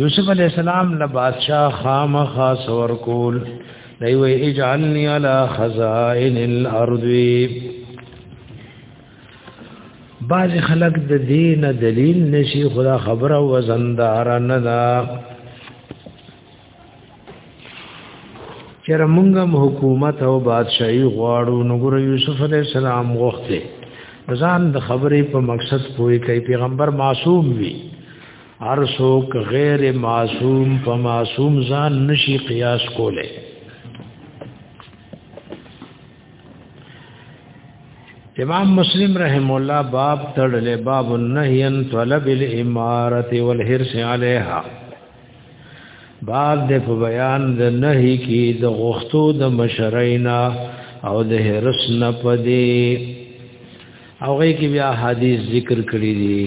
یوسف علی السلام له بادشاہ خامخا سور کول دی وی اجعلنی علی خزائن الارض بعض خلق د دین دلیل نشي خدا خبره وزندار نه دا چر مونږم حکومت او بادشاہي غواړو نو ګره یوسف علی السلام غوښته ځان د خبرې په مقصد پوي کوي پیغمبر معصوم وي هر څوک غیر معصوم په معصوم ځان نشي قیاس کوله امام مسلم رحم الله باب تړلې باب النهي عن طلب الاماره والحرص عليها باب د په بیان د نهي کې د غختو د مشرینا او د حرس نه پدې او غي کې بیا حدیث ذکر کړی دی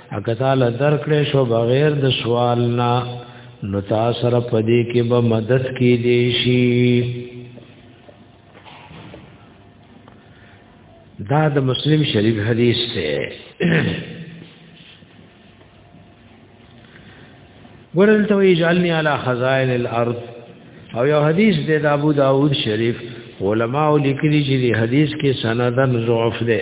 اګه تعالی درکړې شو بغیر د سوال نه نو تاسو سره پدې کې به مدد کې دی شي دا د مسلم شریف حدیث ته ورل ته یجعلنی علی خزائن الارض او یو حدیث دی د ابو داود شریف علماء لیکلی چې دی حدیث کې سندن ضعف دی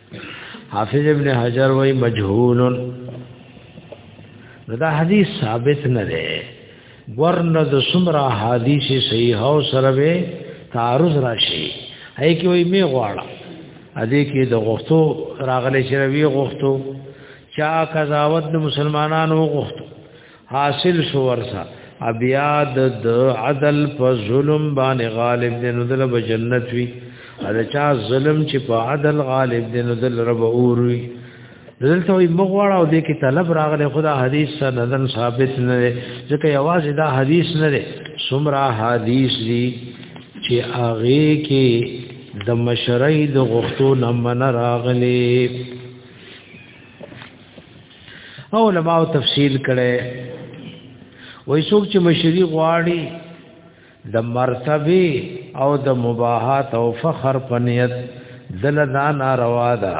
حافظ ابن حجر وای مجهول دا حدیث ثابت نه دی ورنه د سمرا حدیث صحیح او سره به تعارض راشي هي کې وای می غواړه ا دې کې د غوښتو راغلي شروي غوښتو چا قضاوت د مسلمانانو غوښتو حاصل شو ورسا بیا د عدل په ظلم باندې غالب دی نو دل به جنت وی دا چا ظلم چې په عدل غالب دی نو دل رب اور وی دلته وي مغواړه او دې کې طلب راغله خدا حدیث سندن ثابت نه دی ځکه یوازې دا حدیث نه دی سمرا حدیث دی چې هغه کې د مشرۍ د غختو نه من راغلي او علماء تفصیل کړي وای څوک چې مشری غواړي د مرتبه او د مباحات او فخر په نیت دل دا ناروا ده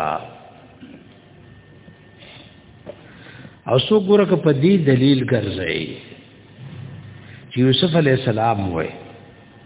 او سو ګورک په دې دلیل ګرځي چې یوسف علی السلام وای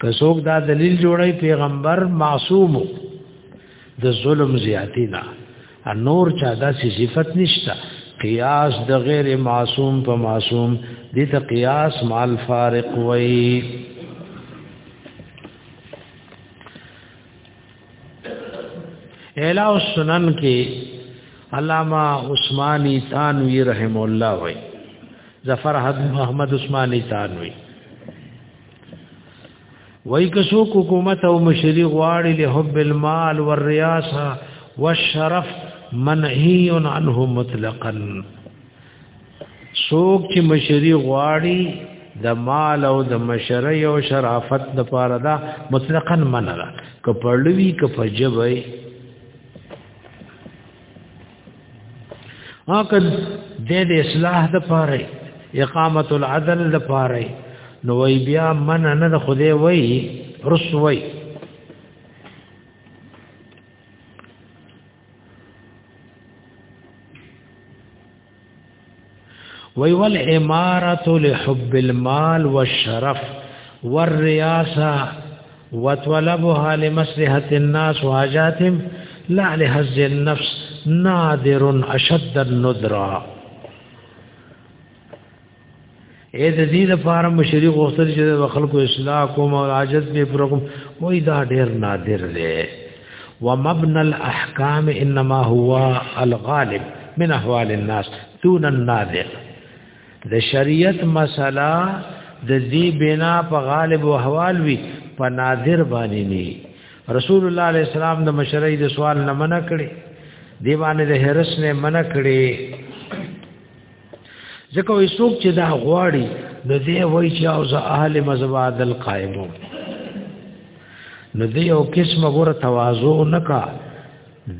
که څوک دا دلیل جوړی پیغمبر معصوم د ظلم زیاتی نه نور چا دا سی صفت نشتا قیاس د غیر معصوم په معصوم دې ته قیاس مال فارق وای اعلی السنن کې علامہ عثماني تانوی رحم الله وای ظفر حد محمد عثماني تانوی وای که څوک حکومت او مشری غواړي له حب المال والرياسه والشرف منهي عنه مطلقا څوک چې مشری غواړي د مال او د مشری او شرافت د پاره دا مطلقا منره کپړوي کپجوي هغه د دې اصلاح د پاره اقامت العدل د پاره نو وی بیا من نه د خدای وی رسوي وی والعمارة لحب المال والشرف والرياسة وطلبها لمصلحة الناس وحاجاتهم لا لهز النفس نادر أشد النذرة اې د دې لپاره مشری غوښتل چې د خلکو اصلاح کوم او عاجز به پر کوم وای دا ډیر نادر دی ومبنى الاحکام انما هو الغالب من احوال الناس دون النادر د شریعت مسله د دې بنا په غالب او احوال وی په نادر باندې نه رسول الله علیه السلام د مشرعي د سوال نه منع کړي دیوانه د هرس نه منع کړي ځکه وي څوک چې دا غواړي نو دی وای چې او زه اهل مذهب عادل قائمو نو دی یو قسمه ګوره تواضع نکا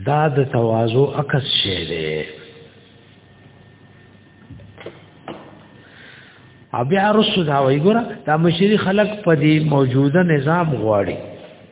دا د تواضع عکس شی دی بیا رسو دا وای ګوره دا مشری خلق په دې موجوده نظام غواړي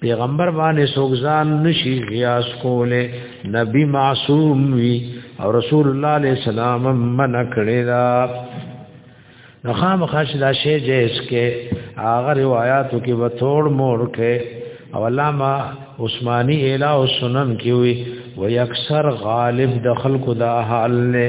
پیغمبر باندې سوګزان نشي قیاس کوله نبی معصوم وی او رسول الله علیه السلام من کړی دا نو خامخا چې دا شی جیس کې هغه روایتو کې و ثوړ مور کې او علامه عثماني اله او سنن کې وی و اکثر غالب د خلکو دا حال نه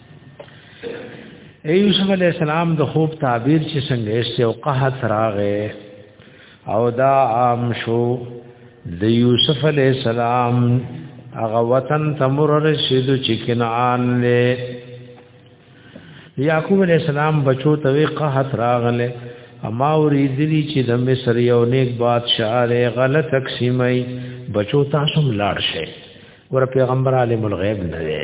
اے یوسف علی السلام د خوب تعبیر چې څنګه یې او قحط راغې او دا عام شو د یوسف علی السلام هغه وطن تمر رشید چې کنعان له یعقوب علی السلام بچو ته قحط راغله اما اوریدلی چې د مصر یو نیک بادشاہ لري غلط تقسیمای بچو تاسو ملاړ شئ ور پیغمبر عالم الغیب نه دی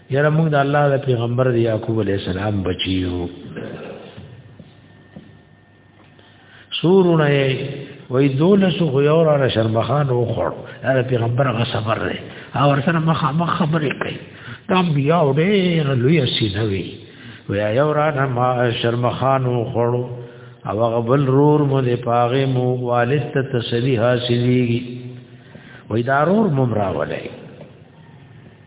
یاره موږ د الله د پیغمبر دی یعقوب علی السلام بچیو سورونه وای دولس خو یو را شرمخان و خور دا پیغمبر غ صبر دی او ورسره مخه مخ خبرې کوي دا بیا ډېر لوی سینه وی ویا یو را ما شرمخان و خور او هغه بل رور مو د پاغه مو والد ته تسلی حاصلېږي وای دا رور مم راولای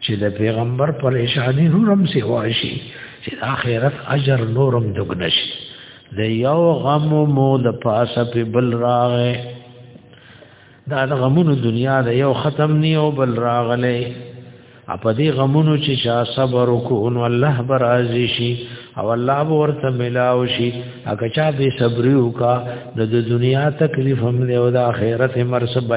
چې د پیغمبر پریشانی نورم سی واشي چې آخرت اجر نورم دګنش د یو غم مو د پاسه په بل راغې دا د غمونو دنیا د یو ختم نی او بل راغلې په دې غمونو چې شا صبر وکون الله برازي شي او الله ورته ملاو شي هغه چا به صبر وکا د دنیا تکلیف هم له او د آخرت مرسبه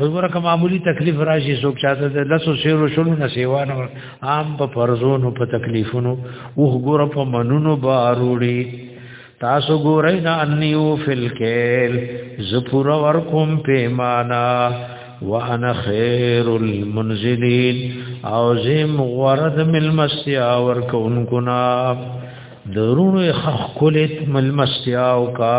وګوره که معمولی تکلیف راشي څوک چاته د لاسو سیرو شلو نه سیوان عام په فرزونو په تکلیفونو او ګوره په منونو به اروړي تاسو ګورئ نه انیو فل کېل زپور ورکم پیمانا وانا خیر المنزلین او زم ورد ملمسیا ورکونکو نا درونو خخ کولت ملمسیا او کا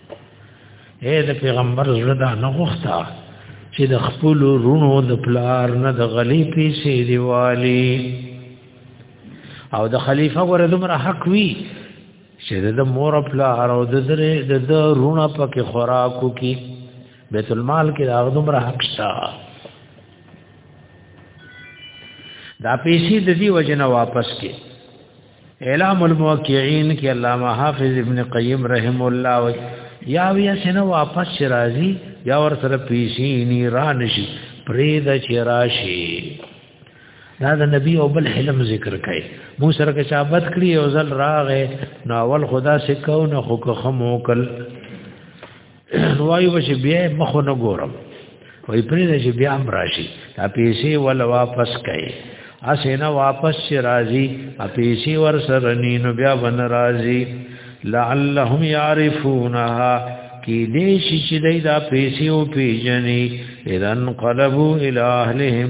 اے د پیغمبر زړه دا نه غوښتا چې د خپل رونو د پلار نه د غلی پیسې دیوالي او د خلیفہ ور دمر حق وی چې د مور پلار او د درې د رونو پکې خوراکو کې بیت المال کې دا دمر حق شتا دا پیسې د دې وجنه واپس کې اعلام الموقعين کې علامه حافظ ابن قیم رحم الله وی یا وی سنه واپس شرازی یا ور سره پیشی نی رانشي پرید چراشی دا د نبی او بل حلم ذکر کړي مو سره کې شابت کړی او زل راغې نو اول خدا سکو نو خو خمو کل وایي وش بیا مخ نه ګورم وای پرې نه چې بیا هم راشي دا پیسې ول واپس کړي اسنه واپس چې راځي پیسې ور سره نینو بیا ون راځي لعلهم يعرفونها کی دې شي چې دا پیسې او پیجنې اذن قلبو الی اهلهم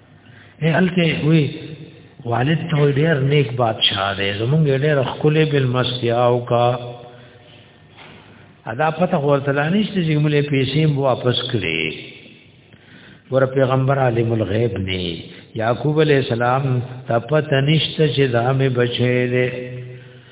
اے هلته وی والد ته ډیر نیک بادشاہ دی زمونږ ډیر خپل بل مستیاو کا ادا پته ورته لانیشته چې موږ پیسې واپس کړې ور پیغمبر عالم الغیب نه یعقوب علیہ السلام تپت نشته چې دا مې بچې دې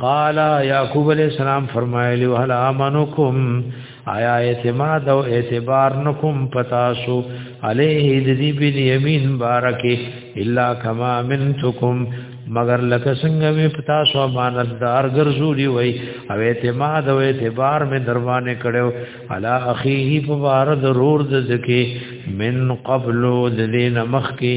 قال یعقوب علیہ السلام فرمایلی وهل امنکم آیا اعتماد او اعتبار نکم پتاسو علیه ذی بن یمین بارک الا کما منتکم مگر لکه څنګه می پتا سو امانتدار ګرځولي وای او اعتماد او اعتبار می دروانه کړو علا اخیه په بار ضرور د زکی من قبل ذلین مخکی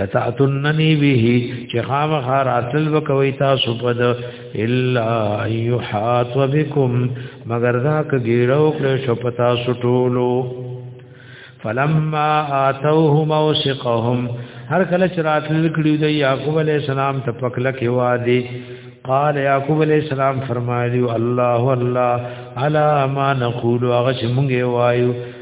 لتاتننی به چې خامخ راتل وکوي تاسو په د الا یحات بكم مگر دا کګیرو کړ شو پتا سټولو فلما اتوه موثقهم هر کله چې راتل کړي د یعقوب علی السلام ته پکله کې وادي قال یعقوب علیہ السلام فرمایلی الله الله علا ما نقول واغش مونږه وایو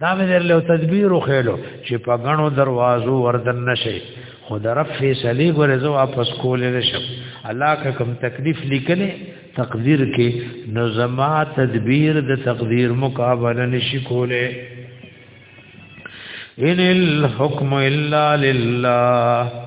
دا مې درلو تدبیر خېلو چې په غنو دروازو وردن نشي خو د رب فیصله غره زو واپس کولې نشم الله که کوم تکلیف لیکلې تقدیر کې نو زما تدبیر د تقدیر مقابله نشي کولې ان الحكم الا لله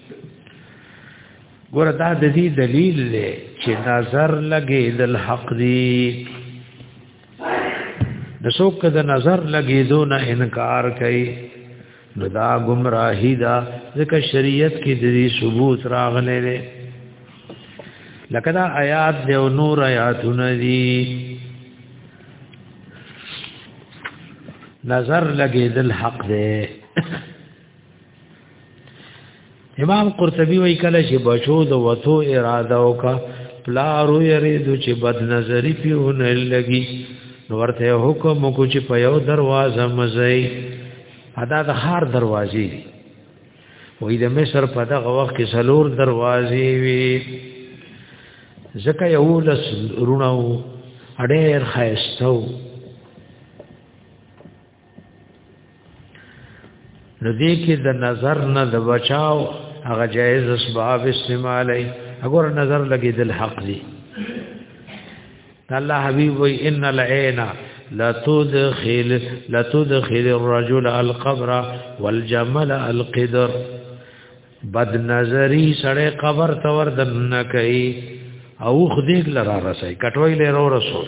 ګور دا د دې دلیل دی چې نظر لګې د حق دی د څوک د نظر لګې دو نه انکار کوي نو دا گمراهی دا ځکه شریعت کې د دې ثبوت راغلی دی لکه دا آیات دی او نور آیاتونه دي نظر لګې د حق دی امام قرطبي وایي کله چې بچو د وتو اراده وکا پلارو یریدو چې بد نظری پیونه لګي نو ورته حکم کو چې په یو دروازه مزي ادا د هر دروازې وې د مصر په دغه وخت کې سلور دروازې وي ځکه یو لس رونو اډېر خایستو نو دې کې د نظر نه د بچاو هغه جایز اسباب استعمالي اگر نظر لګي دل حق دي الله حبيب وي ان العين لا تدخل لا تدخل الرجل القبر والجمل القدر بد نظری سړی قبر تور دن کوي او خدیګ لرا رسای کټوي لرو رسول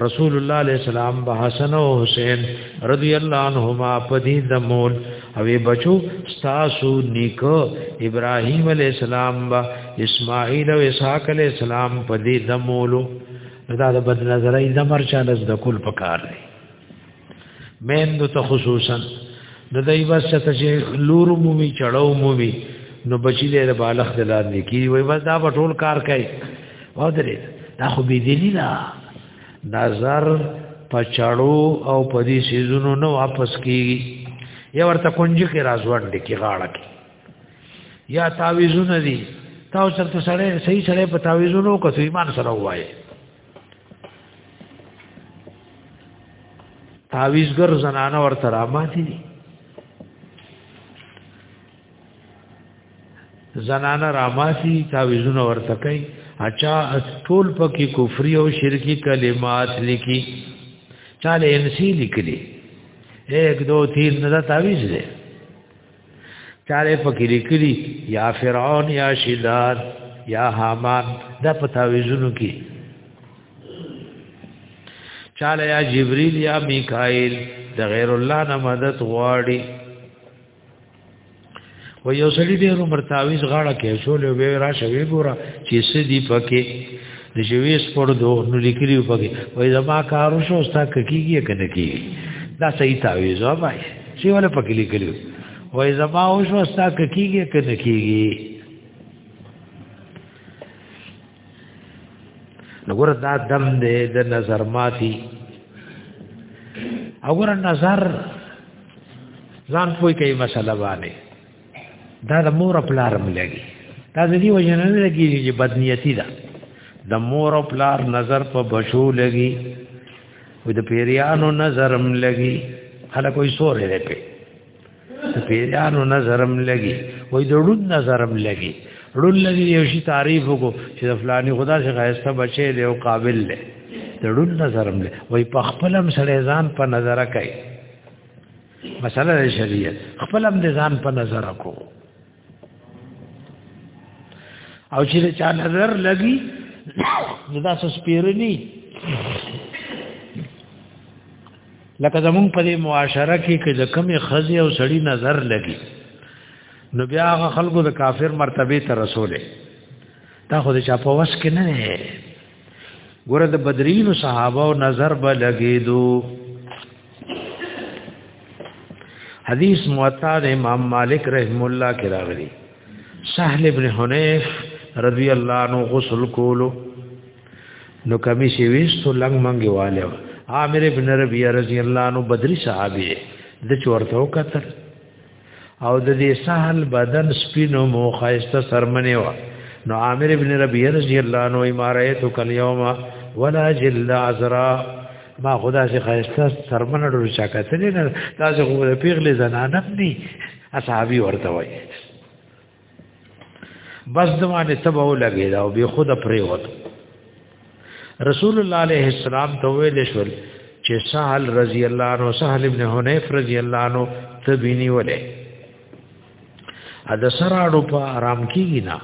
رسول الله علیه السلام به حسن او حسین رضی الله عنهما په دې د مول او بچو تاسو نیکو ابراهیم علیه السلام با اسماعیل او اسحاق علیه السلام په دې د مولو دا د بد نظرۍ د مرچا د کل پکار دی میندو ته خصوصا د دای بس ته چې لور مو وی چړاو مو وی نو بچی له بالغ دلار نکی وای بس دا ټول کار کوي او درې دا خو به دلی نه نظر پچړو او پدی سیزونو نو واپس کیږي یا ورته کنجي کې راځوړ دي کې غاړه کې یا تعویذونه دي تاسو چرته سره صحیح سره په تعویذونو کو ایمان سره وایي تعویزګر زنانه ورته را ماتې دي زنانه را ماتې تعویزونه ورته کوي اچا ټول پکې کفري او شرکی کلمات لیکي چاله انسی لیکلي 1 2 3 نه دا تعویز دی چاره پکې لیکلي یا فرعون یا شداد یا حامان دا په تعویذونو کې چاله یا جبريل یا میکائیل د غیر الله نه مدد غواړي و یو سړي ډېر عمر تعویز غاړه کې شول او به را شوي ګوره چې سدي پکې د جویس پر دوه نو لیکلي پکې وای زما کارو شو ستا ککیږي کنه کیږي دا صحیح تعویز وای چې ولا پکې لیکلو وای زما او شو ستا کیږي که نه کیږي نګور دا دم دې د نظر ماتي وګور نظر ځان پوي کوي مسله باندې دا د مور پلار ملګي دا د دې وجه نه لګي چې بدنيتي ده د مور پلار نظر په بشو لګي او د پیریانو نظرم لګي هله کوئی سور دی په د پیریانو نظرم لګي وای د ړوند نظرم لګي ړوند لګي یو شي تعریف وکړو چې د فلاني خدا څخه خاصه بچي دی او قابل دی د ړوند نظرم لګي وای په خپلم سړی ځان په نظر کوي مسله د شریعت خپل هم د ځان په نظر کو او چې چا نظر لګي نو دا څه سپیرنی لکه زمون په دې معاشره کې کې د کمی خزي او سړی نظر لګي نو بیا هغه خلکو د کافر مرتبه ته رسوله دا خو د چا په وس کې نه ګوره د بدرینو صحابه او نظر به لګېدو حدیث موطا د امام مالک رحم الله کې راغلی سهل ابن حنیف رضی الله عنه غسل کولو نو کمی سی ویستو لنګ منګي والو عامر ابن ربیعه رضی الله عنه بدری صحابي د چورته وکتل او د دې سهل بدن سپینو مو خایسته سرمنه و نو عامر ابن ربی رضی الله عنه امارت کل یوم ولا جلد عذرا ما خدا سے خایسته سرمنه ډور چا کتل نه تاسو خو د پیغلې زنانه نه اصحابي ورته وای بس دوانه تبه ولګی دا او به خود پرې وت رسول الله عليه السلام ته ویل شول چې سهل رضی الله عنه سهل ابن حنیف رضی الله عنه تبینی ولې ا د سراړو په آرام کیږي نه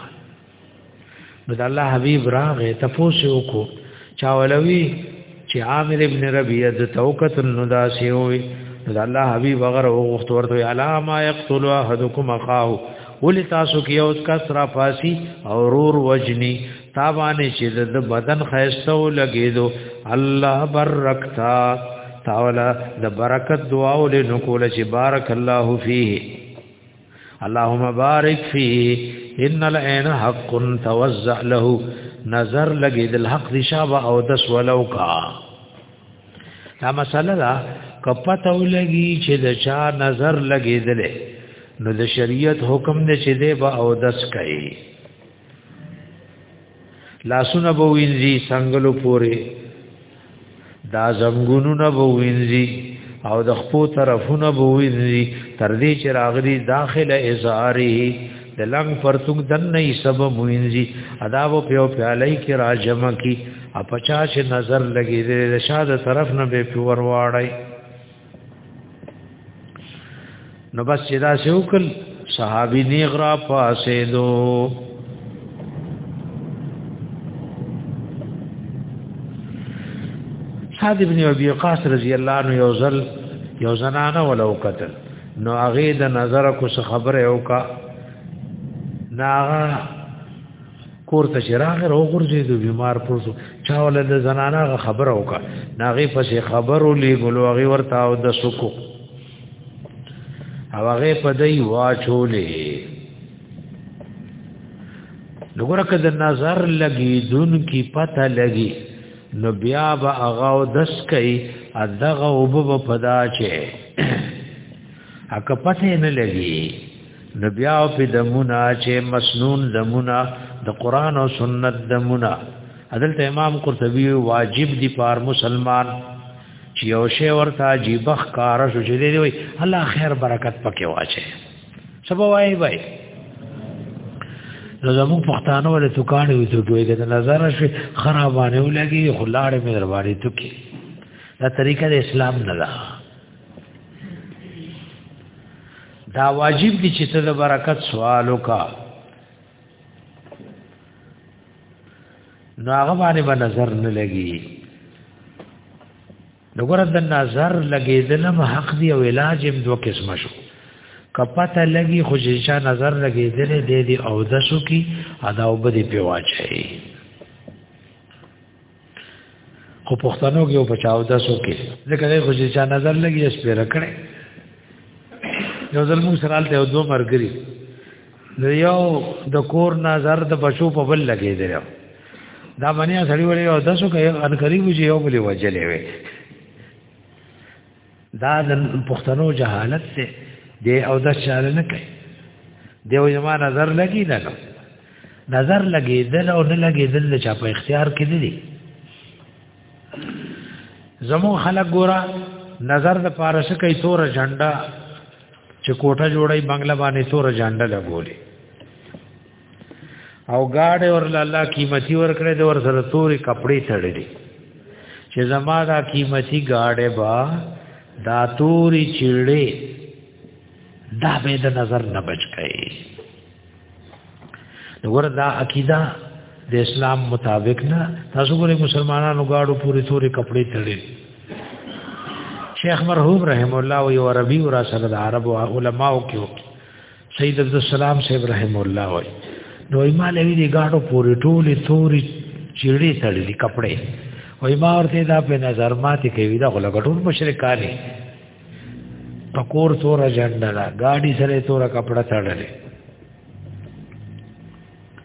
نو د الله حبيب راغې تفوس وکړو چا ولوي چې عامر ابن ربيعه د توکت نو داسې وي د الله حبيب غره وغوښت ورته علامه يقتل احدكم اخاه ولې تاسو کې یو کس را فاسی او رور وجنی تابانه چې د بدن خیستو لګیدو الله برکتا تاولا د برکت دعا ولې نو کول چې بارک الله فيه اللهم بارک فی ان العين حق توزع له نظر لګید الحق دی شابه او دس ولو کا دا مسله دا کپته ولګي چې د چا نظر لګیدل نو د شریعت حکم دی چې دی به او دس کوي لاسونه به وینځي څنګهلو پورې دا زنګونونه به وینځي او د خپو طرفونه به وینځي تر دې چې راغلي داخله ازاره د لنګ پرتوک دنه سبب وینځي ادا و په پیالای کې راجم کی اپچا چې نظر لګي د شاده طرف نه به پور واړی نو بس چې دا سه وکړ صحابي نیغ را پاسې دو سعد ابن ابي وقاص رضی الله عنه یو ځل یو زنانه ولو قتل نو هغه د نظر کو څه خبره وکا ناغه کور ته چې راغی او غورځېدو بیمار پروسو چا ول د زنانا غ خبره وکړه ناغي پسې خبرو لګلو هغه ورته او د سکو او هغه په دای واچولې لګوره که د نظر لګي دن کی پته لګي نو بیا به هغه او دس کوي ادغه وب په پدا چې اکه پته نه لګي نبیا او په دمونه چې مسنون دمونه د قران او سنت دمونه حضرت امام قرطبي واجب دي پار مسلمان چې یو شی ورته عجیب ښکار شو چې دی وي الله خیر برکت پکې واچي سبا وای وای نو زموږ پښتانه ولې دکان وي ته دوی د نظر شي خرابانه ولګي خلاړې مې درواري ته کې دا طریقه د اسلام نه ده دا واجب دي چې ته د برکت سوال وکا نو هغه باندې به نظر نه لګي نو ګره د نظر لګیدل هم حق دی او علاج هم دوه قسم شو کپته لګي خو چې چا نظر لګیدل دی دی او د شو کی ادا وبدي پیواچي خو پښتنو کې او بچاو د سو کې ځکه خو چې چا نظر لګي اس په رکړې یو ځل موږ سره الته یو دوه مرګري د یو د کور نظر د بچو په بل لګي دی دا باندې سړی وړي او د سو کې ان قریب یو بلی وجلې وي دا د پښتنو جهالت ته دی او د چاله نه کوي دی او یما نظر لګی دا نظر لګی دل او نه لګی دل چا په اختیار کې دی زمو خلک ګورا نظر د پارش کوي تور جنډا چې کوټه جوړي بنگله باندې تور جنډا لګولې او گاډه ورل الله قیمتي ور کړې د ور سره توري کپڑے تړلې چې زما دا قیمتي گاډه با دا توري چړې دا به د نظر نه بچ کړي نو ور دا عقیده د اسلام مطابق نه تاسو ګورئ مسلمانانو گاډو پوری توري کپڑے تړلې شیخ مرحوم رحم الله او عربي ورا سره د عربو علماو کې سید عبد السلام صاحب رحم الله وای نو ایمال وی دی گاډو پوری ټولی توري چیړې تړلې کپڑے وای ما ورته دا په نظر ماته کوي دا غلا ګټور مشرکانه پکور تور جنډا گاډي سره تور کپڑا تړلې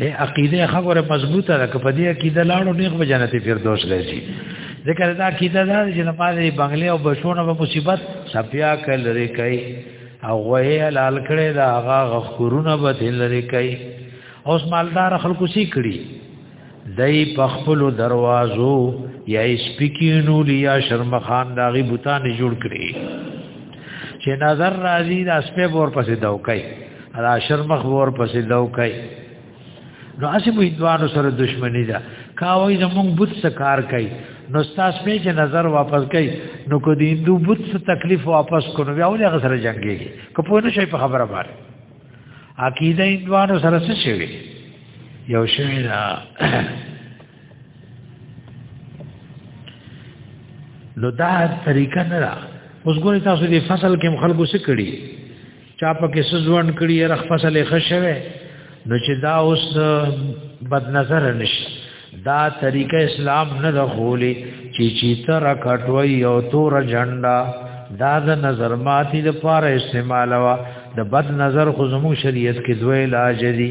اے عقیده خبره مضبوطه ده کپه دې عقیده لاړو نیغ به جنت فردوس لسی ذکر دا عقیده ده چې نه پاره بنگلې او بشونه په مصیبت سپیا کل لري کوي او غوې لال کړي دا هغه غخورونه به دل لري کوي اوس مالدار خلکو سی کړي دای په خپل دروازو یا سپکینو لیا شرمخان داغي بوتان جوړ کړي چې نظر راځي د اسپه ور پسې دوکای دا شر مخ ور پسې دوکای نو اسی مو دوانو سره دښمنی ده کاوی زمونږ بوت سکار کوي نو تاسو په چې نظر واپس کوي نو کو دې هندو بوت څخه تکلیف واپس کړو بیا ولې هغه سره جنگيږي که په نو شي په خبره باندې عقیده هندوانو سره څه شي یو شي نو دا طریقه نه را اوس ګورې تاسو دې فصل کې خلکو څه کړي چا په کې سزوان کړي رخ فصل یې خشوي نو چې دا اوس بد نظر نشي دا طریقه اسلام نه د خولي چې چې تر کټوي او تور جنډا دا د نظر ماتي د پاره استعمالوا د بد نظر خو زمو شریعت کې دوی علاج دي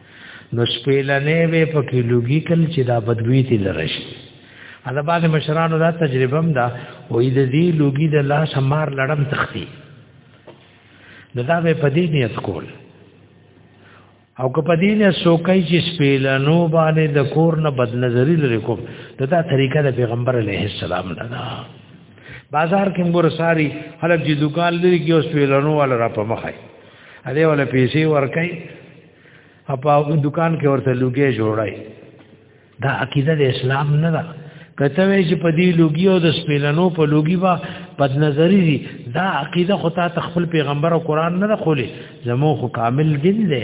نو سپیلنې به پکې لوګي کل چې دا بدوی تل راشي ادا باندې مشرانو دا تجربه هم دا وې د دې لوګي د لاس همار لړم تختی نو دا به پدې نیت کول او که پدې نه سوکای چې سپیلنو باندې د کور نه بد نظری لري کوم دا, دا طریقه د پیغمبر علیه السلام نه ده بازار کې موږ ساری خلک چې دکان لري کې اوس پیلنو والا را په مخه اده ولا پیسې ورکای اپا دکان کې ورته لوګي جوړای دا عقیده د اسلام نه ده کته وی چې په دې لوګي او د سپیلنو په لوګي با پد نظری دي دا عقیده خو تا تخفل پیغمبر او قران نه ده خولې زمو خو کامل دین دی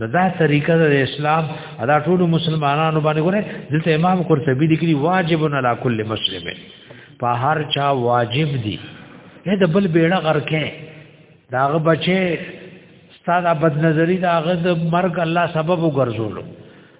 نو دا طریقه د اسلام ادا ټول مسلمانانو باندې ګوره دلته امام قرطبي لیکلي واجب علی کل مسلم په هر چا واجب دي نه د بل بیړه غرکه داغه بچي ستاده بد نظری داغه د مرګ الله سبب وګرځولو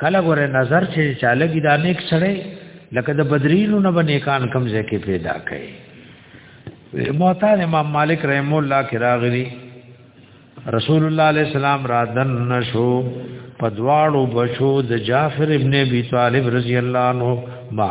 کله ګوره نظر چې چالګی دا نیک سره لکه د بدرینو نه باندې کان کم ځکه پیدا کړي معتاد امام مالک رحم الله کی راغلی رسول الله علیه السلام را دن نشو پدواړو بشو د جعفر ابن ابي طالب رضی الله عنه ما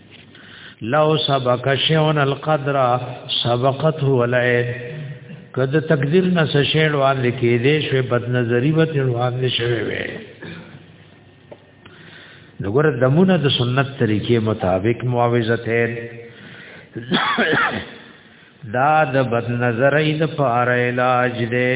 لو سبق شیون القدر سبقته ولید کده تقدیر نه سشیل وان لکی دې شوی بد نظری وت وان شوی وی نګور دمونه د سنت طریقې مطابق معاوضه ته دا د بد نظرې د پاره علاج دی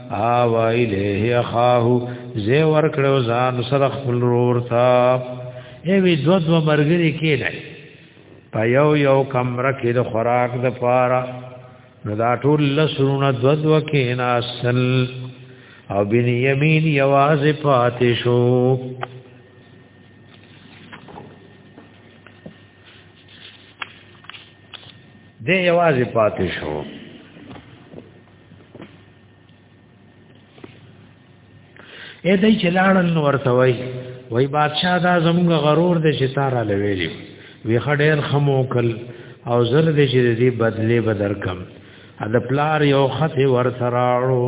او الیه اخاه زه ور کړو ځان سره خپل رور تا ای وی دو دو مرګری کې نه په یو یو کمره کې د خوراک د پاره نو دا ټول لسرونه دو دو کې ناسل او بن یمین یواز پاتې شو دې یواز پاتې شو اې دای چې لاړل نو ورته وای وای بادشاہ دا زموږ غرور دې چې تارا لویلی وی خډیر خموکل او زر دې چې دې بدلې بدر کم د پلار یو خط ور سراړو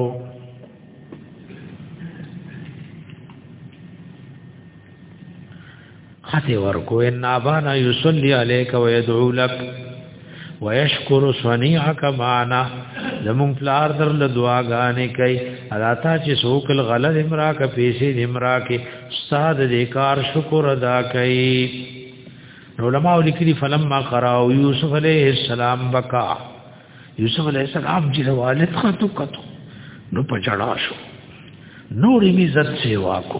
خطه ورکو ان ابانا یصلی علیک و یدعو لک و یشکر صنیعک معنا زمون پلار در له دعاګانې کوي الاتا چې سوکل غلط امرا کا پیسې امرا کې استاد دې کار شکر ادا کوي علماء لیکلي فلما قرأ یوسف علیہ السلام بکا یوسف علیہ السلام چې والد خطو کتو نو پچړا شو نور می عزت سیوا کو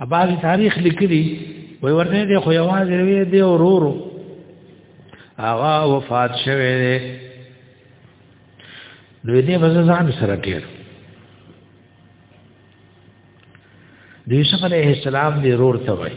اباز تاریخ لیکلی وای ورته دی خو یوازې وی دی ورورو هغه وفات شوه دی نو دې بز ځان سره ټیر د یوسف علیه السلام دی رور ته وای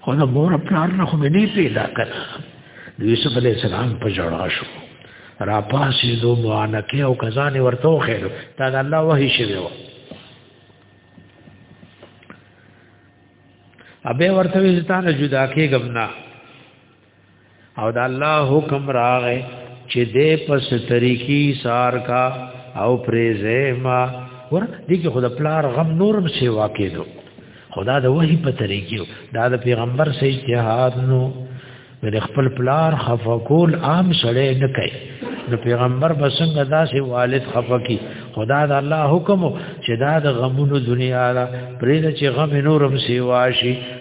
خو د مور پلار نه خو نه پیدا کړ د یوسف علی السلام په جړا شو را پاسې دو معانکه او کزان ورته خیر تا د الله وحی شوی و ابه ورته وی ستانه جدا کېږم نه او د الله حکم راغې چې دې پس طریقې سار کا او پریزه ما ور دې کې خدای پلار غم نورم سی واقع دو خدا د وحی په طریقې دا د پیغمبر سې اجتهاد نو د خپل پلار خفقول عام سره نه کوي د پیغمبر بسنګ داسې والد خفقي خدا د الله حکم چې دا د غمونو دنیا را پرې چې غم نورم سیوا شي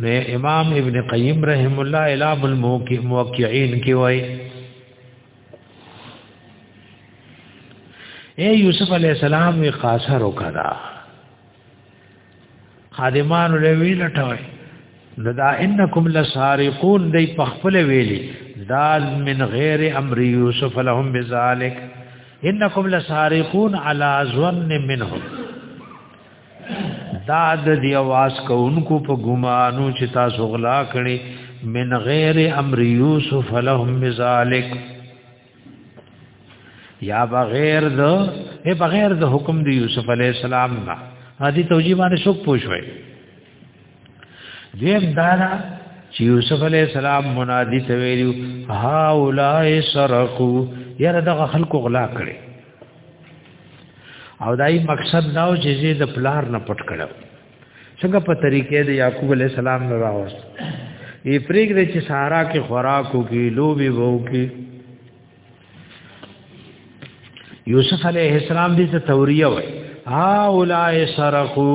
نو امام ابن قیم رحم الله الام الموقعین کی وای اے یوسف علی السلام وی قاصر وکړه خادمان لوی لټوي دا انکم لسارقون دی پخپل ویلی دال من غیر امر یوسف لهم بذالک انکم لسارقون علی ظن منهم دا د دی आवाज کوونکو په ګمانو چې تاسو غلا کړي من غیر امر یوسف لهم ذالک یا بغیر د اے بغیر د حکم د یوسف علی السلام نه هدي توجیه باندې شوک پوښوي دیم دارا چې یوسف علی السلام منادی ته ویلو ها اولای سرقو یره دغه خلکو غلا کړي او دای مقصد دا و چې زه د پلار نه پټ کړم څنګه په طریقې د یعقوب علی السلام نه راوست ای پریګ د چې سارا کې خوراکو کې لوبي وو کې یوسف علیه السلام دې ته توریه وای ها اولای سرقو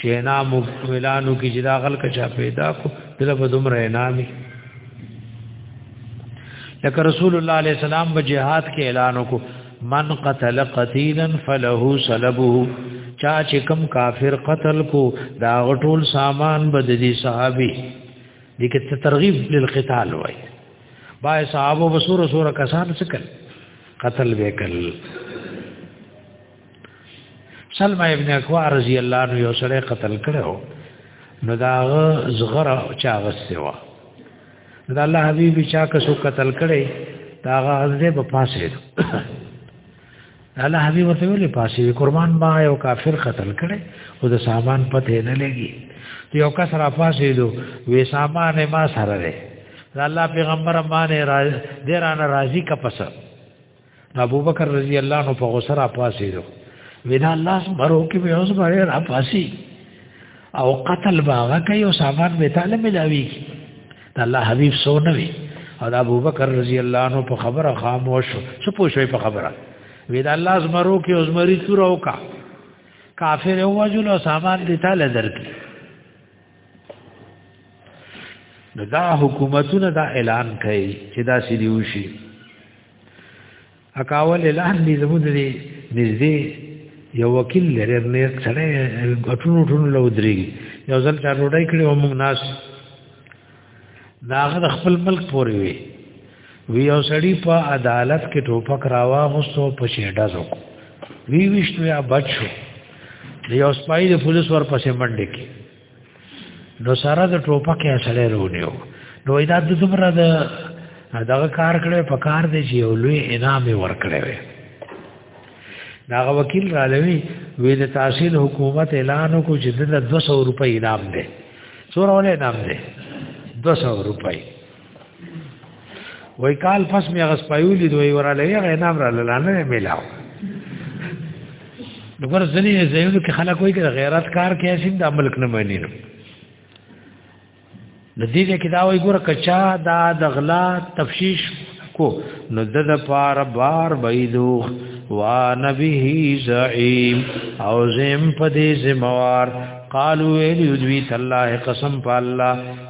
چې نا مفعلانو کې جدا غل کچا پیدا کو دله په دومره نامي لکه رسول الله عليه السلام په جهاد کې اعلان وکړو من قتل قتیلا فله سلبه چا چې کم کافر قتل کو دا غټول سامان بد دي صحابي دي کې ترغیب للقتال وای با صحابه وسوره سوره کسان څخه قتل وکړ سلمہ ابن اکوا رضی الله عنه یو سره قتل کړو نو دا زغره چا غسوا دا الله حبیب چا کسو قتل کړي دا غزه په پاسه الله حبیب ورته ویلې پاسه قربان ما یو کافر قتل کړي او د سامان پته نه لګي یو کس را پاسه دو وې سامان ما سره ده الله پیغمبر باندې دې رانه راضي کا پسه ابو بکر رضی الله عنه په غوسه را پاسې دو ودا الله سبحانه کې به اوس باندې را پاسې او قتل باغه کوي او سامان به تعالی ملاوي کی دا الله حبيب سو نه وي او دا ابو بکر رضی الله عنه په خبره خاموش شو پوښوي په خبره ودا الله سبحانه کې اوس مری تور او کا کافر او وجل او سامان به تعالی درکې دا حکومتونه دا اعلان کوي چې دا سړي وشي اکاول الاهل زموږ دې نږدې یو وکیل لري نه سره غټونو ټونو له ودري یو ځل چا روډای کړي او موږ ناس داغه د خپل ملک پورې وي وی او سړی په عدالت کې ټوپک راوا غوستو په شهډه زو وی وشتو یا بچو یو سپای د پولیس ور پسې منډه کې نو سره د ټوپک یې سره رونیو نو دا د دومره د دغه کار کړي په کار دی چې یو لوی انعام ورکړي وي دا وکیل را لوي وی د تحصیل حکومت اعلان کو چې د 200 روپۍ انعام دی څورونه انعام دی 200 روپۍ وای کال پس مې غس پایولې دوی وراله یې غې نام را لاله ملاو نو ګر ځنې زینو کې خلک وایي چې غیرت کار کې اسیم د ملک نه مانی نه د دې کې دا وایي ګور کچا دا د غلا تفشیش کو نو د د پار بار بيدو وا نبيه زعيم او زم په دې زموار قالو ویل یدوی الله قسم په الله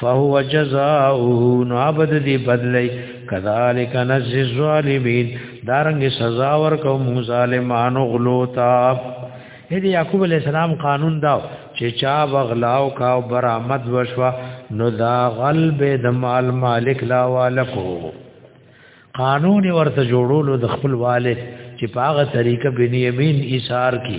فهو جزاؤه نو عبد دی بدلی کذالک نجزی الظالمین دارنګ سزا ورکو مو ظالمانو غلوتا هدی یعقوب علی السلام قانون داو چې چا بغلاو کا او برآمد وشوا نو دا غلب د مال مالک لا والکو قانون ورته جوړولو د خپل والد چې پاغه طریقه بنیامین ایثار کی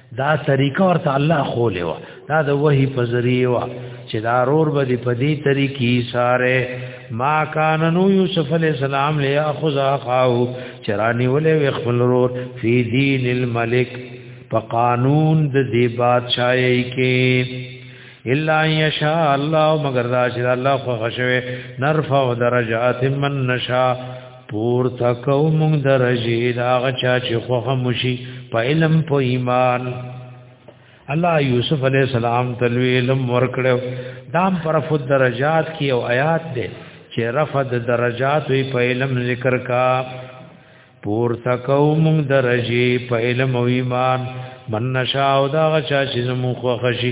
دا طریقه ورته الله خولې و دا د وحی په ذریعه و چې دا رور به دی په دې طریقې ساره ما کان نو یوسف علی السلام لیا اخذ اخاو چرانی ولې خپل رور فی دین الملک په قانون د دې بادشاہي کې الا یشاء الله مگر دا چې الله خو غشوي نرفع درجات من نشا پور تا کو مونږ درجه دا غچا چې خوخ مشي په علم په ایمان الله یوسف علی السلام تلوی علم ورکړو دام پر فد درجات کی او آیات دے چې رفد درجات وی په علم ذکر کا پور تا کو مونږ درجه په علم او ایمان من نشاو دا غچا چې زمو خوخ شي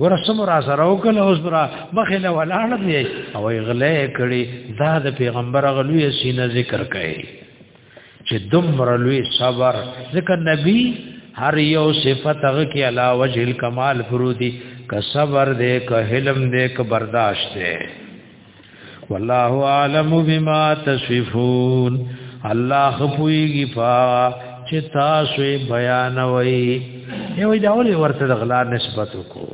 ګور سم را سره او کله اوس برا مخه له ولاړ دی او غلې کړي دا د پیغمبر غلوې سینه ذکر کړي چې دمر لوی صبر ځکه نبی هر یو صفت هغه کې علا وجه الکمال فرودي ک صبر دې ک حلم دې ک برداشت دې والله عالم بما تصفون الله خپويږي پا چې تاسو بیان وای یو دا ولې ورته د غلا نسبت کو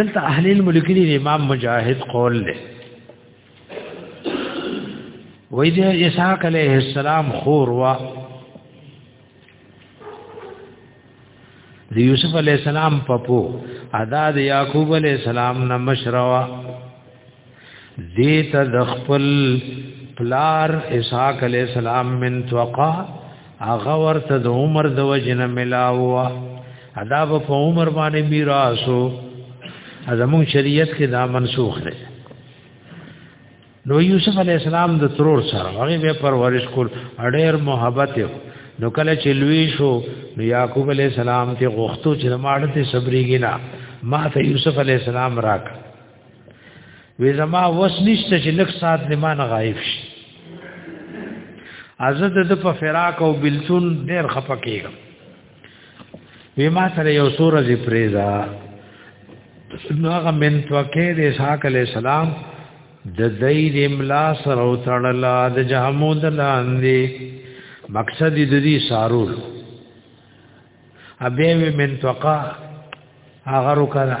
دلته اهل الملکین امام مجاهد قول له وای د اسحاق علیه السلام خور وا د یوسف علی السلام پپو ادا د یعقوب علی السلام نه مشروا دیت د خپل پلار اسحاق علی السلام من توقا هغه ورته د عمر د وجنه ملاوا ادا په عمر باندې میراثو ازمون شریعت کې دا منسوخ دی نو یوسف علی السلام د ترور سره هغه به پرورش کول اړیر محبت یو نو کله چې لوی شو نو یعقوب علی السلام ته غوښتو چې ماړه ته صبرېږي نه ما ته یوسف علی السلام راک وې زما وس نشته چې لک سات دې مان غایب شي ازد د په فراق او بلتون ډېر خپکیږم وی ما سره یو سور زی پریزا نو هغه من توکه د اسحاق علی السلام د زید املا سره او تړلا د جهمود لاندې مقصد د دې سارول ابه من توقا هغه وکړه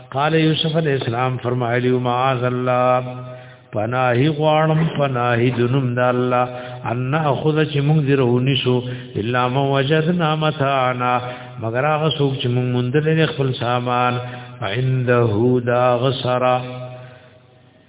قال یوسف علیہ السلام فرمایلی معاذ الله پناهی غوانم پناهی دنم د الله ان اخذ چې مونږ درونی شو الا ما وجدنا متاعنا مگر هغه څوک چې مونږ مونږ د خپل سامان عنده دا غسرا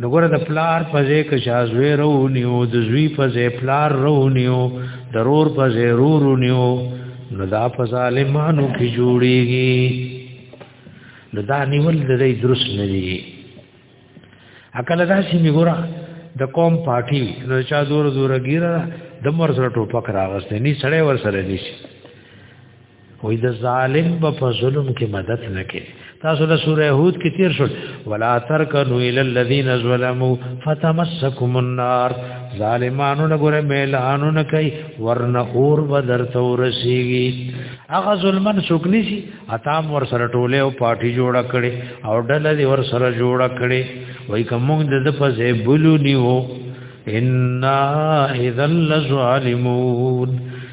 نو ګره د پلار په ځای کې شازوی رونیو د زوی په ځای پلار رونیو ضرور په ځای رور رونیو نو دا په ظالمانو کې جوړیږي نو دا نیول د دې درست نه دی عقل دا چې میګورا د قوم پارټي نو چا دور دور ګیره د مر سره ټوپک راغسته ني سړی ور سره نشي وې د ظالم په ظلم کې مدد نه کوي تاسو له سوره هود کې تیر شول ولا ترکنو ال الذين ظلموا فتمسكم النار ظالمانو نه ګره ميلانو نه کوي ورنه اور بدر تو رسیږي هغه ظلمن شکني سي اتام ور سره ټوله او پاټي جوړه کړي او ډله دي ور سره جوړه کړي وای کوم د د فزه بلونی وو ان اذا لظالمون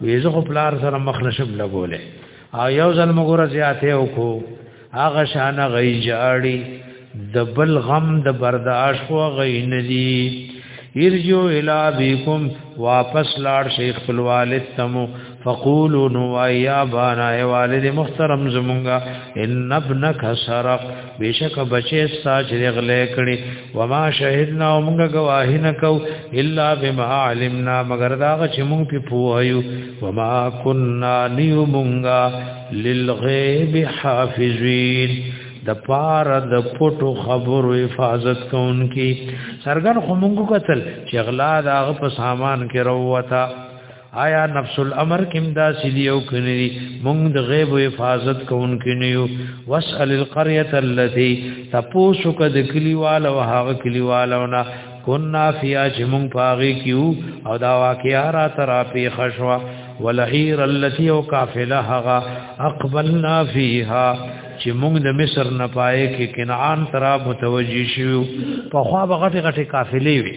وی زه خو پلار سره مخ نشم لګولې او یو ځل مګور زیاته وکړو هغه شان غي جاړي د بل غم د برداشت خو غي ندي ارجو الى بكم واپس لاړ شیخ خپل والد تمو فقولوا نو یا بانا والد محترم زمونږه ان ابنک سرق بیشک بچی ستا چې غلې کړي وما شهدنا موږ گواهی نه کو الا بما علمنا مگر دا چې موږ په پوهیو وما كنا نیو موږ للغیب حافظین د پار د پټو خبرو حفاظت کوونکی سرګن خو موږ قتل چې غلا دا په سامان کې وروته آیا نفس الامر کم دا سلی او کنی مونږ د غیب او حفاظت کون کنیو واسال القريه التي تپوسو کد کلیوال او هغه کلیوالونه کنا فیا چې مونږ پاغي کیو او دا واقعیا را ترا پی خشوا ولهیر التي او قافله هغه اقبلنا فیها چې مونږ د مصر نه پائے کې کنعان ترا متوجی شو په خوا بغټه غټه قافلې وي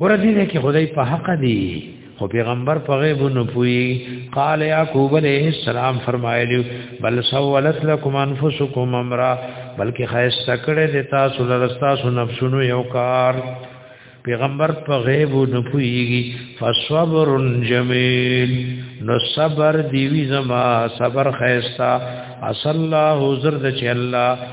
ورته دې کې خدای په حق دی خو پیغمبر په غیب نه پوي قال یعقوب علیہ السلام فرمایلی بل سولت لكم انفسکم امرا بلکې خیسته کړه د تاسو لرستا سو نفسونو یو کار پیغمبر په غیب نه پويږي فصبر جمیل نو صبر دیوی زما صبر خیستا اصل الله زرد چې الله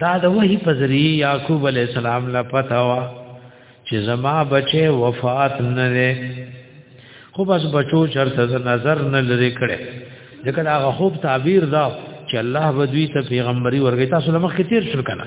دا د وحی په ذریعه یعقوب علی السلام لا پتا وا چې زما بچي وفات نه لري خو بس بچو چرته نظر نه لري کړي ځکه دا خوب تعبیر دا چې الله بدوی ته پیغمبري ورګی تاسو لمخ کې تیر شو کنه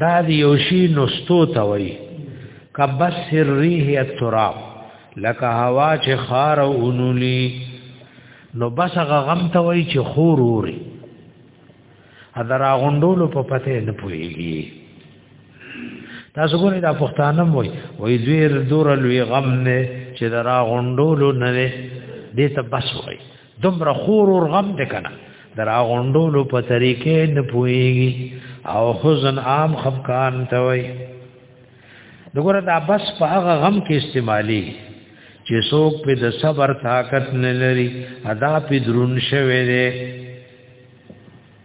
دا دی یوشی نستو توي کبس سریه التراب لکه هوا چې خار اونولی نو بس غم توي چې خور اوري حضر غوندولو په پته نه پويږي تاسو ګورئ دا پښتانه وای وای دوی دور لوی غم نه چې درا غوندولو نه دې ته بس وای دومره خور اور غم دې کنه در غونډولو په طریقې نه پويږي او حزن عام خفقان ته وي دغه دا بس په هغه غم کې استعمالي چې څوک په د صبر طاقت نه لري ادا په درون شوي دي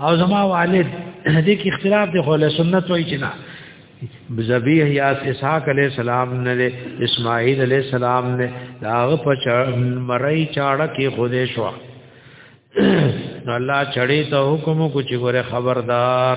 او زما والد دې کې اختلاف دی خو له سنت وای چې نه ذبیح یا اسحاق علیہ السلام نه اسماعیل علیہ السلام نه داغه په مړی چاړه کې خوده شو الله چړې ته حکم کو چې ګوره خبردار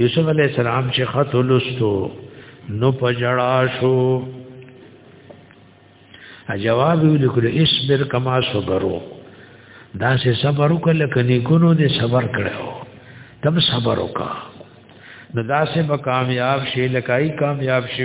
یوسف علی السلام چې خط ولستو نو پجړا شو جواب یې لیکل اسبر کما صبرو دا سه صبر وکړه کني ګونو دې صبر کړو تب صبر وکړه نو دا سه به کامیاب شي لکای کامیاب شي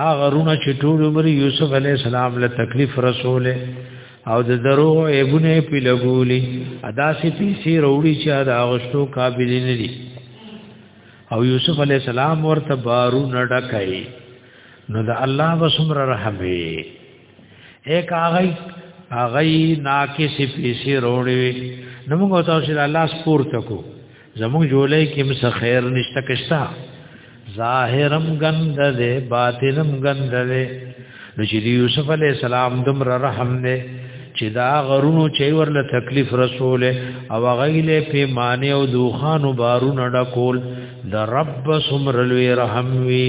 هغه رونه چې ټول عمر یوسف علی السلام له تکلیف رسوله او د درو ایبونه پی لګولی ادا سی پیسی روړي چې دا غشتو قابل نه دي او یوسف علی السلام ورته بارو نه ډکای نو د الله وسمر رحم وي ایک هغه هغه ناکه سی پیسی روړي نو موږ تاسو الله سپورته کو زموږ جولای کې مس خیر نشته کښتا ظاهرم غند دے باطنم غند دے نو چې دی یوسف علی السلام دمر رحم دے چې دا غرونو چې ورله تکلیف رسول او غیله په معنی او دوخان او بارون ډکول د رب سمر لوی رحم وی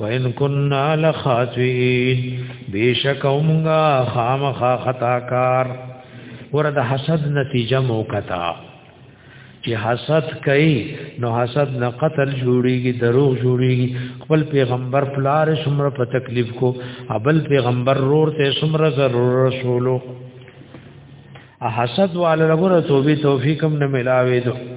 وان كنا لخاطئين بشک اومغا خامخا خطا کار ورد حسد نتیجه موقتا چې حسد کوي نو حسد نه قتل جوړيږي دروغ جوړيږي خپل پیغمبر پلار سمره په تکلیف کو ابل پیغمبر رور ته سمره ضرور رسولو حسد والے لګره توبې توفیقم نه ملاوي دوه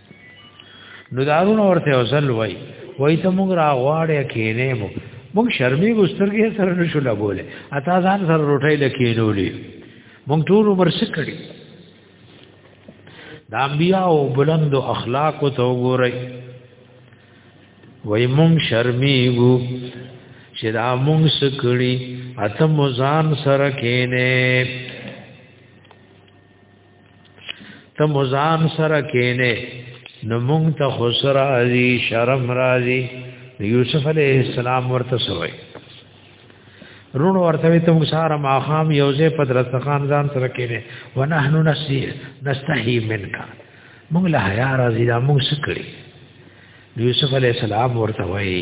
نو دارون ورته وزل وای وای ته موږ را غواړې کینې مو موږ شرمې ګسترګې سره نشو لګولې اته ځان سره روټۍ لکینولې موږ ټول عمر سکړي د انبیاء او بلند اخلاق ته وګورئ وای مونږ شرمېګو چې دا مونږ سکړي اته مزان سره کینه ته مزام سره کینه نو مونږ ته خسر راځي شرم راځي یوسف علی السلام ورته سوې رونو ورته ته موږ سره ماخام یوځه په درستخان ځان سره کینه ونحنو نسی نستحی منک مونږ له حیا راځي دا مونږ سکړي یوسف علی السلام ورته وایي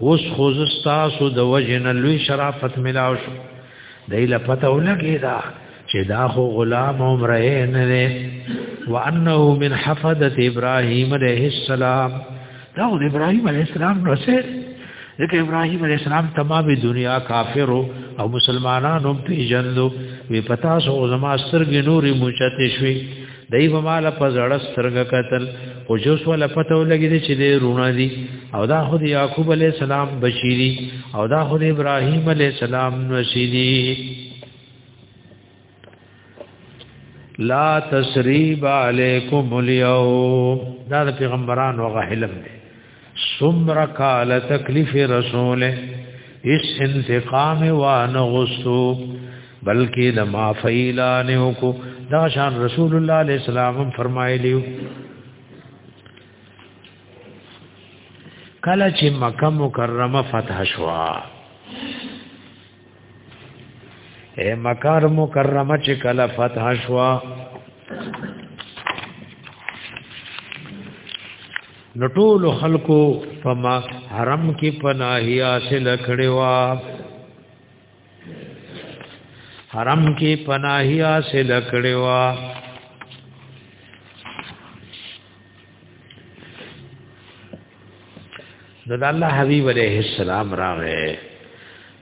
اوس خو زستاسو د وجن لوی شرافت ملاو شو دایله پته ولګی دا چې دا خو غلام عمر نه نه وانه من حفظه ابراهيم عليه السلام دا د ابراهيم عليه السلام رسه ځکه ابراهيم عليه السلام تمامه دنیا کافر او مسلمانانو په جندو وی پتا سو زما سترګې نورې موچته شوي دای په مال په زړه سترګه قتل او جوس ولا پته ولګی چې دې رونه دي او دا خود یعقوب علی السلام بشیری او دا خود ابراهیم علی السلام نشیری لا تسریب علیکم اليوم دا پیغمبرانو غهلم دی سمر کال تکلیف رسول اس انتقام وان غصو بلکې د معافیلان کو دا شان رسول الله علیه السلام فرمایلیو کله چې مکه مکرمه فتح شوا اے مکه مکرمه چې کله فتح شوا نو ټول خلکو په ما حرم کې پناهي حاصل کړي وا حرم کې پناهي حاصل کړي وا د الله حبيب عليه السلام راغې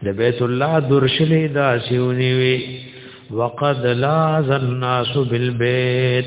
د بیت الله درشلې دا سیونی وی وقد لا ذناس بالبيت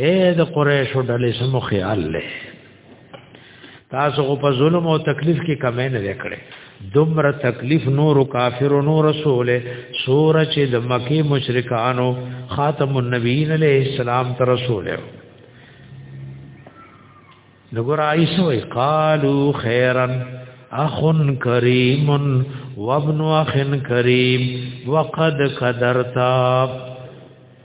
اے د قریشو ډلې سمو خیال لې تاسو خو په ظلم او تکلیف کې کمې نه وکړې دومره تکلیف نور کافر نور رسول سور چې د مکی مشرکانو خاتم النبیین علیہ السلام ته رسول نګور عیسی وی قالو خیرن اخن کریم وابن اخن کریم وقد قدرتا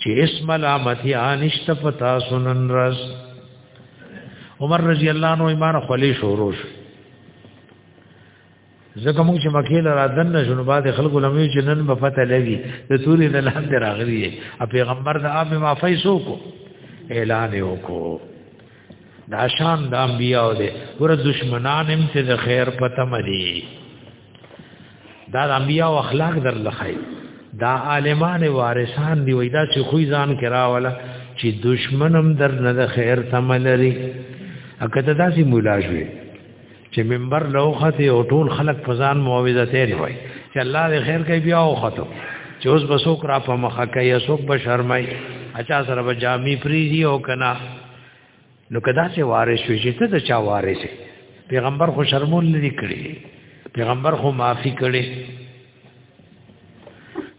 چې اسم ملامتي انشت پتا سنن رس عمر رضی الله عنه ایمان خلی شوروش زکه موږ چې مکه لرا دن شنو بعد خلکو لمې چې نن په پته لګي د توري د لاندې راغلي ا پیغمبر د اب ما فیسو کو اعلان وکړو دا شان د انبیاء او د ور دشمنان هم چې د خیر پته ملي دا د انبیا او اخلاق در لخی دا عالمان وارثان دی وای دا چې خوې ځان کرا ولا چې دشمنم در نه د خیر تملري اګه ته داسې مولا شوي چې منبر لوخته او ټول خلق فزان معاوضه تیر وای چې الله دې خیر کوي بیا او خطو چې اوس بسوک را په مخه کوي اسوک به شرمای اچا سره به جامي پریزي او کنا نو کدا چې وارث شوی چې ته د چا وارث پیغمبر خو شرمول نه کړی پیغمبر خو معافي کړي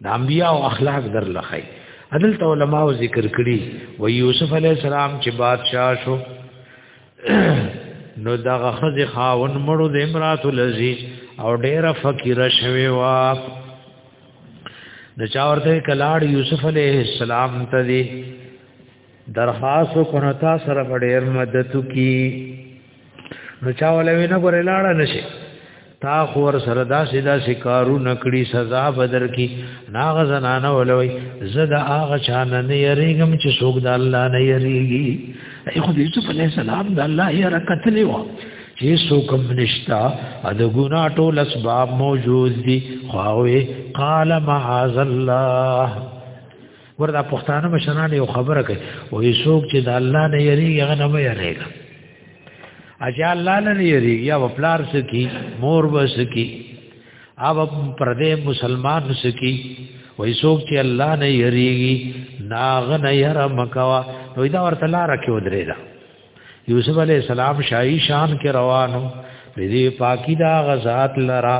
د انبیا او اخلاق در لخی عدل ته علما او ذکر کړي و یوسف علی السلام چې بادشاہ شو نو دغه خز خاون مړو د امرات العزیز او ډیره فقیره شوی وا د چا ورته کلاړ یوسف علیه السلام ته دی درخواست کو نه تا سره په ډیر مدد کی نو چا ولوي نه ګورې لاړه نشي تا خو ور سره دا سیدا شکارو نکړي سزا بدر کی ناغه زنانه ولوي زد اغه چان نه یریګم چې سوګ د الله نه یریږي ای خو یوسف علی السلام د الله یې رکتلی و چې سوکم نشتا د ګنا ټول اسباب موجود دي خو قال معاذ الله وردا پښتانه مشران یو خبره کوي او یې څوک چې د الله نه یری هغه نه وي یریږي اجا الله نه یری یا وپلار سکی مور وسکی او پردې مسلمان سکی وای څوک چې الله نه یریږي ناغ نه ير مکوا نو دا ورته لار کې ودرې دا یوسف علی السلام شاهي شان کې روانو دې پاکی دا غزاد لرا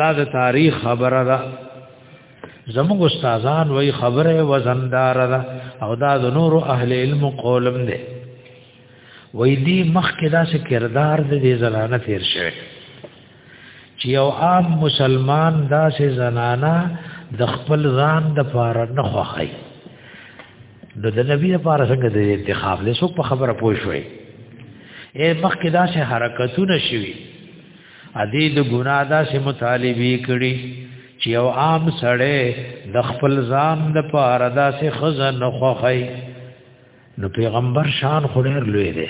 دا د تاریخ خبره ده زموږ استادان وای خبره وزندار ده او دا د نور اهل علم قولم ده وای دی مخ کې دا څه کردار دې زنانه تیر شوی چې یو عام مسلمان دا څه زنانه د خپل ځان د پاره نه خوخی د د نبی لپاره څنګه د انتخاب له څوک په خبره پوه شوي اے مخکې دا څه حرکتونه شوي ادي د ګنا داسې مطالبه کړي چې یو عام سړی د خپل ځان د پاره داسې خزن خوخی نو پیغمبر شان خډیر لوی دی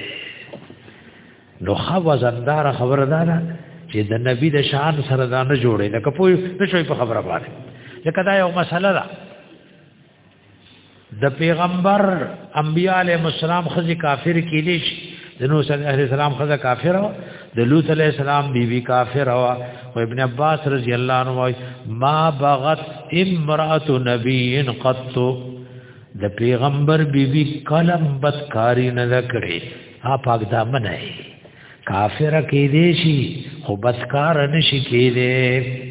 نو خو وزندار خبره ده چې د نبی د شان سره دا نه جوړي لکه پوه نشوي په خبره باندې لکه دا یو مسله ده د پیغمبر انبیاء علیہ السلام خزی کافر کی دي د نو صلی الله علیه السلام خزه کافر و د لوط علیہ السلام بیبي بی کافر و او ابن عباس رضی الله عنه وای ما بغت امراه نبی قط د پیغمبر بیبي بی کلم بدکاری نه کړي ها پاک دا منه کافر کې دي شي خو بدکار نشي کې دي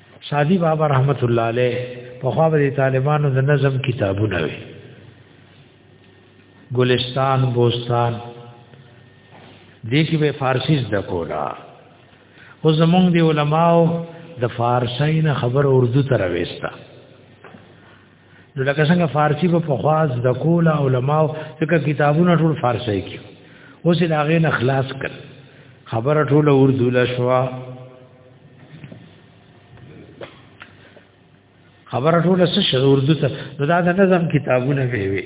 شادی بابا رحمت الله علیه په خوا به طالبانو د نظم کتابونه وي ګلستان بوستان دې کې به فارسی زده کولا او زمونږ دی علماو د فارسی نه خبر اردو ته راوېستا نو لکه څنګه فارسی په پخواز د کول علماء څخه کتابونه ټول فارسی کې اوس یې هغه نه خلاص کړ خبره ټول اردو لا شوا خبره ټول څه شو اردو ته دا د نظم کتابونه وی وی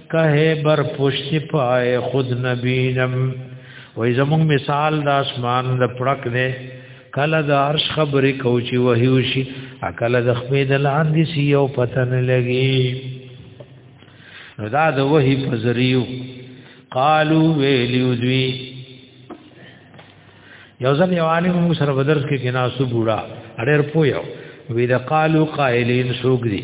کہے بر پشت پائے خود نبینم وای زموږ مثال د اسمان د پړک دی کله د عرش خبرې کو چې وحی وشي اکل د خپې د لاندې سی او پته نه لګي نو دا د وحی په ذریعہ قالو ویلیو دوی یو ځل یو عالم موږ سره بدرس کې کیناسو بوډا اړیر پویو وی دا قالو قائلین سوګ دی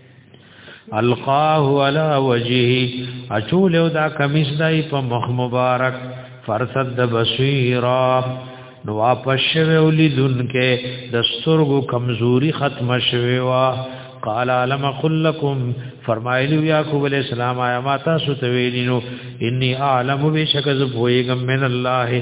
القاه علی وجهه اچول دا کمیس دای په مخ مبارک فرصد بصیرا نو واپس شوی ولیدونکې د سترګو کمزوري ختم شوی وا قال علم خلکم فرمایلی یعقوب علیہ السلام آیا ما تاسو ته ویلینو انی اعلم بشک ز پویګم من الله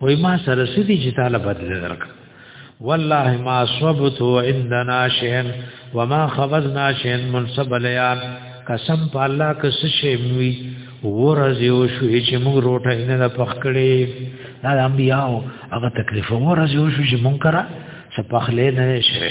وای ما سره سدي چې تعالی بدل درک والله ما صبت عندنا شيئا وما خبزنا شيئا منصب ليان قسم په الله که څه شي موي ورځ یو شو چې موږ روټه نه د پخ کړي دا انبیاو هغه تکلیف ورځ یو شو چې موږ کرا څه پخلې نه شي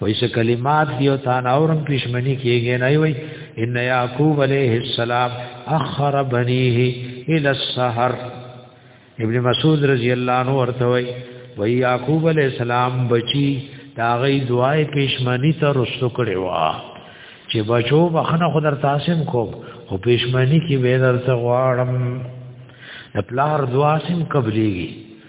وای څه کلمات دی او تا نورم پښمنی کیږي نه وای ان یعقوب علیه السلام اخر بنیه الى السحر ابن مسعود رضی الله عنه ورته وای وای یعقوب علیه السلام بچی دا غي دعای پښمنی ته رسو کړي وا چې بچو بخنه خدر تاسم کو او پښمنی کې به درته غواړم د پلار دعا سم قبليږي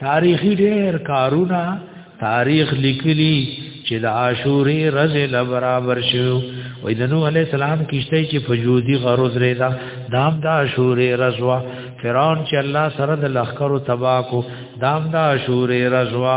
تاریخی ډیر کارونه تاریخ لیکلی چې د عاشورې رز له برابر شو وې د نوح علی السلام کیشته چې فجودی غروز ریدا دام د عاشورې رزوا فرعون چې الله سره د لخرو تباکو دام د عاشورې رزوا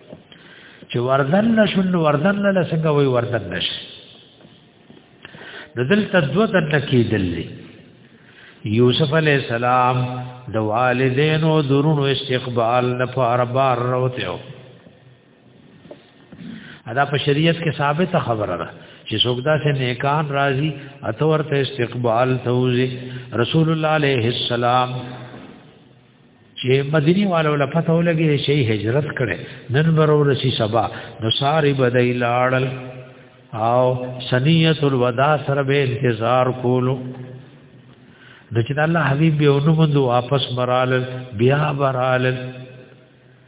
چې وردن نشو نو وردن نه څنګه وای وردن نش د دلته دوه دن کېدل یوسف علی السلام د والدینو درونو استقبال نه پر بار راوته ادا په شریعت کې ثابت خبره ده چې څوګدا سے نیکان راضی اتورته استقبال توزی رسول الله علیه السلام چې مدینی والو له پته ولګي چې هجرت کړي نن ورور شي سبا نو ساری بدای لاړل او سنیت الوداع سره به انتظار کولو د چې الله حبیب به اونمند واپس مرال بیا برال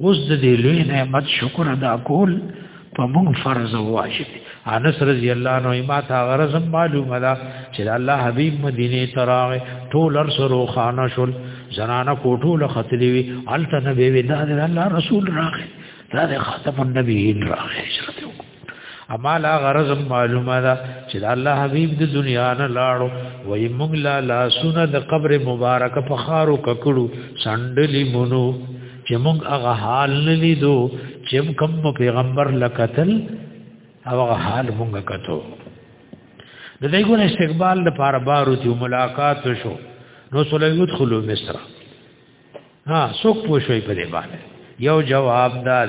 اوس د دې لوی نعمت شکر ادا کول په موږ فرض او واجب انس رضی الله عنه ما تا غرض معلومه ده چې الله حبیب مدینه تراغه ټول سره خانه شول زنانه کوټو له خطلې وی الته نبی وی دا الله رسول راغی دا خاتم النبیین راغی اما لا غرض معلومه ده چې د الله حبيب د دنیا نه لاړو وای موږ لا لا سونه د قبر مبارک په خارو ککړو سندلی مونو چې موږ هغه حال نه لیدو چې کوم پیغمبر لکتل هغه حال موږ کتو د دې ګون استقبال د پاره بارو ته ملاقات شو نو سلیمت خلو مصر ها څوک پوښوي په دې باندې یو جواب دار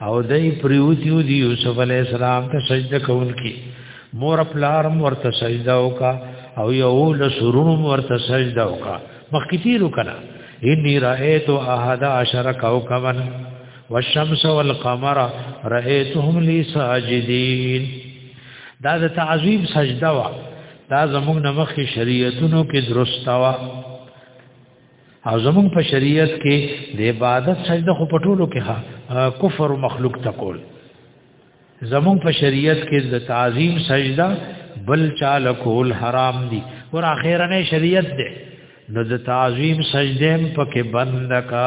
او دای پریوتیو دی یوسف علی السلام ته سجده کوونکی مور پلارم ورته سجده وکا او یو له سرونو ورته سجده وکا مخکتیرو کنا انی رایت احد عشر کوكبا والشمس والقمر رایتهم لی ساجدین دا د تعظیم سجده وا دا زموږ نمخ شریعتونو کې درسته وا او زمون په شریعت کې د عبادت سجده خو پټولو کې ها کفر مخلوق تقول زمون په شریعت کې د تعظیم سجده بل چال کول حرام دي ور اخیره نه شریعت ده نو د تعظیم سجده په کې بند کا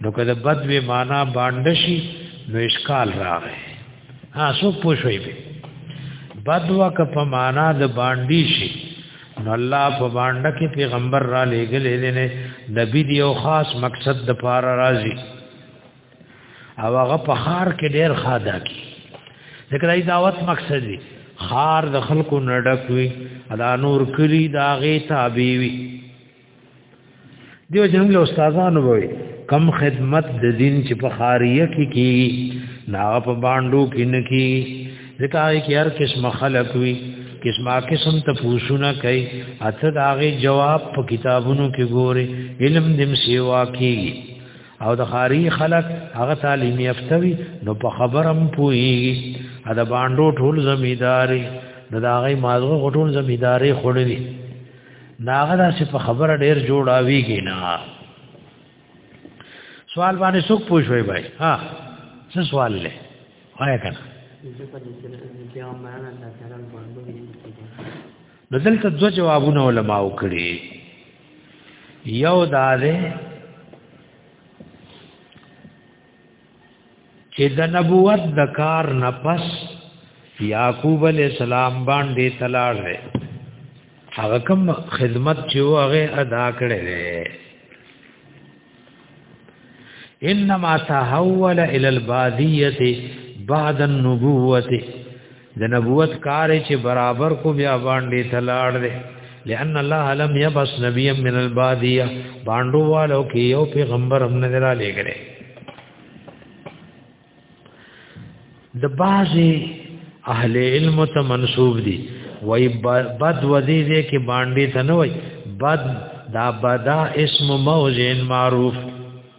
نو کله بد وی معنا باندې شي نو اشکال راغی ها سو پوښوي به بد وک په معنا د باندې شي نو الله په باندې کې پیغمبر را لېګلې نه نبی دی او خاص مقصد د پاره راځي او هغه په خار کې ډېر خادا کی ذکر ای دعوت مقصد دی خار د خلکو نډک وي ادا نور کلی داغه تابع وي دیو جنم له استادانو وای کم خدمت د دین چې په خاریه کې کی نا په باندو کې نه کی ځکه کې هر قسم خلق وی قسمه قسم ته پوښونه کوي اته داغه جواب په کتابونو کې ګوري علم دم سیوا کی او د خاری خلق هغه تعلیم یافتوي نو په خبرم پوي دا باندو ټول زمیداری دا هغه مازغه ټول زمیداری خړلې ناغه دا چې په خبره ډیر جوړاویږي نه سوال باندې څوک پوښوي بھائی ها څه سوال لې وای کنه نو دلته دو جوابونه علما وکړي یو دا ده چې د نبوت د کار نه پس یعقوب علی السلام باندې تلاړ دی هغه کوم خدمت چې هغه ادا کړی دی انما تحول الى الباديه بعد النبوه د نبوت کار چې برابر کو بیا باندې تلاړ دی لأن الله لم يبس نبيا من الباديه باندو والو کې یو پیغمبر هم نه را لګره د بازي اهل علم ته منسوب دي وای بد وزي دې کې باندې ته نه وای بد دا بدا اسم موزن معروف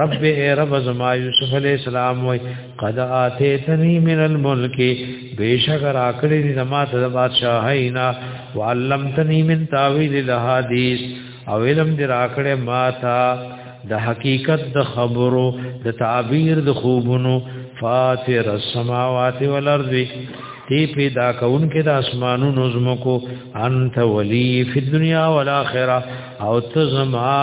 رب اے رب زما یوسف علیہ السلام وای قد اتیتنی من الملک بیشک راکړی دی زما ته بادشاہینا وعلمتنی من تاویل الحدیث او علم دی راکړی ما تا د حقیقت د خبرو د تعبیر د خوبونو فاتر السماوات والارض تی پیدا کون کې د اسمانونو زمکو انت ولی فی دنیا والاخره او تزما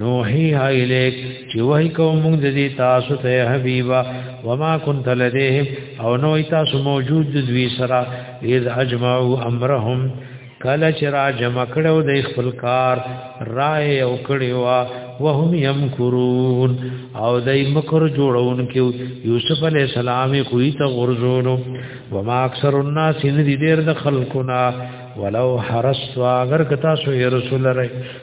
نوحي الیک چې وای کوم موږ د دې تاسو ته حبیبا وما كنت لديهم او نو تاسو موجود د دوی سره اذ اجمعوا امرهم کله چې را جمع کړو د خپل کار رائے او کړیو وهم یمکرون او دای مکر جوړون کې یوسف علی السلام کوی ته غرزونو وما اکثر الناس ان دې ډیر د خلقنا ولو حرس اگر کتا سو رسول الله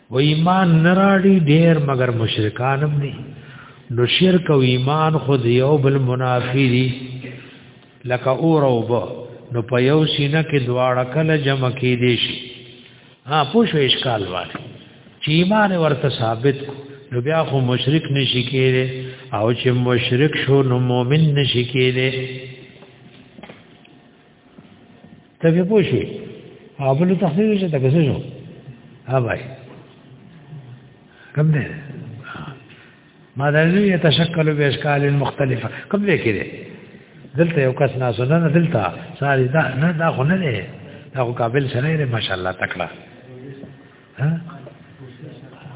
و ایمان نراړي ډیر مگر مشرکان هم دي نو شرک او ایمان خو دی یو بل منافی دي لکه اور او با نو په یو سینه کې دواړه کله جمع کې دي شي ها پوښو اشکال وایي چې ایمان ورته ثابت کو نو بیا خو مشرک نشي کېږي او چې مشرک شو نو مؤمن نشي کېږي ته به پوښي او بل تخفیف شته که څه شو ها بھائی کم دی ما دا نه يتشکل به اشکال مختلفه کم دی کړي دلته یو کس ناسو نه دلته ساری دا نه دا خو نه دی دا خو قابل سره دی ماشاءالله تکړه ها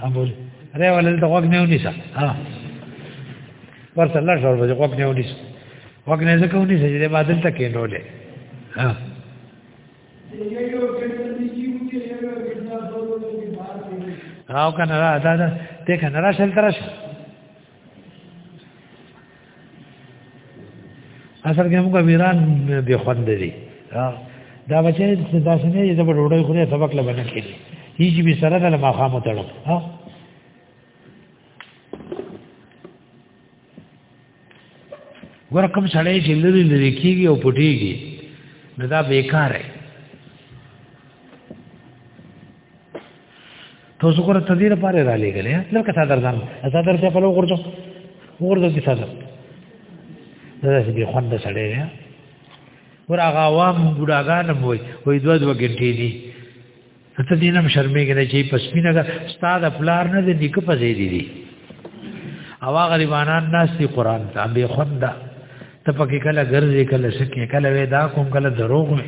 ها بولی رې ولل ته وګ نه ونیسه ها ورته الله شور به وګ نه ونیسه وګ نه ځکه ونیسه چې ما دلته کې نو له ها او کنه را دا دا ته کنه را شل ترشه اصل کې موږ ویران دی خوند دی دا بچی دا سنې یې زبر وړوي خو یې سبق لبنه کړي هیڅ به سره د ماخامو تړم ها ګور کوم سړی چې لری لری کیږي او پټیږي نو دا بیکار دی ته زه ګوره تدیر پاره را لېګلې لکه صدر ځان صدر ته په لور ورځو ورځو کې صدر دا چې به خوند سړی دی ور هغه عوام ګډاګان وای وای دوه دوه غنټې دي ته دې نم شرمېږي نه چې پسپینه دا استاد پلار نه دې نیکه پځې دي دي او هغه غریبانان ناس دي قران ته به خوند ته پکې کله ګرځي کله سکه کله ودا کوم کله دروغ وي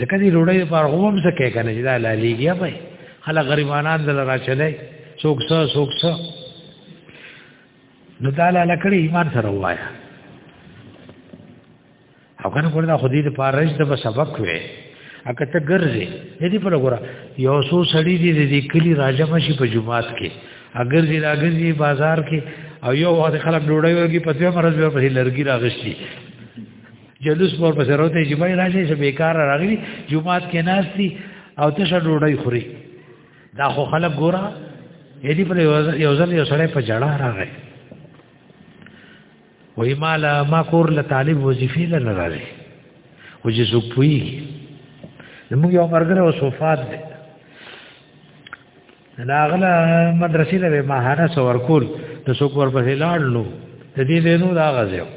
ځکه دې روړې لپاره هم څه کې کنه چې دا لاليږي به خلک غریبانان دل را چلای څوک څه څوک څه نو دا لاله کړي ایمان سره وایا او کنه ګور دا خودي د پارش د سبق وې اګه ته ګرځي دې په لګورا یو سو سړی دې دې کلی راجم شي په جمعات کې اگر دې راګرځي بازار کې او یو وخت خلک ډوړی ورګي په دې مرز به په لرګي راغشتي جلوس مور په سره ته چې بای راشي چې بیکار راغلی جمعات کې ناشتي او ته شه ډوډۍ خوري دا خو خلک ګورا یدي پر یو ځل یو سره په جړه راغی وای مال ما کور له طالب وظیفې له نه راغی و چې زه پوي موږ یو مرګره وسوفات دی ناغله مدرسې له ماهانه سور کول د څوک ور په هلال نو د دې دینو دا غځیو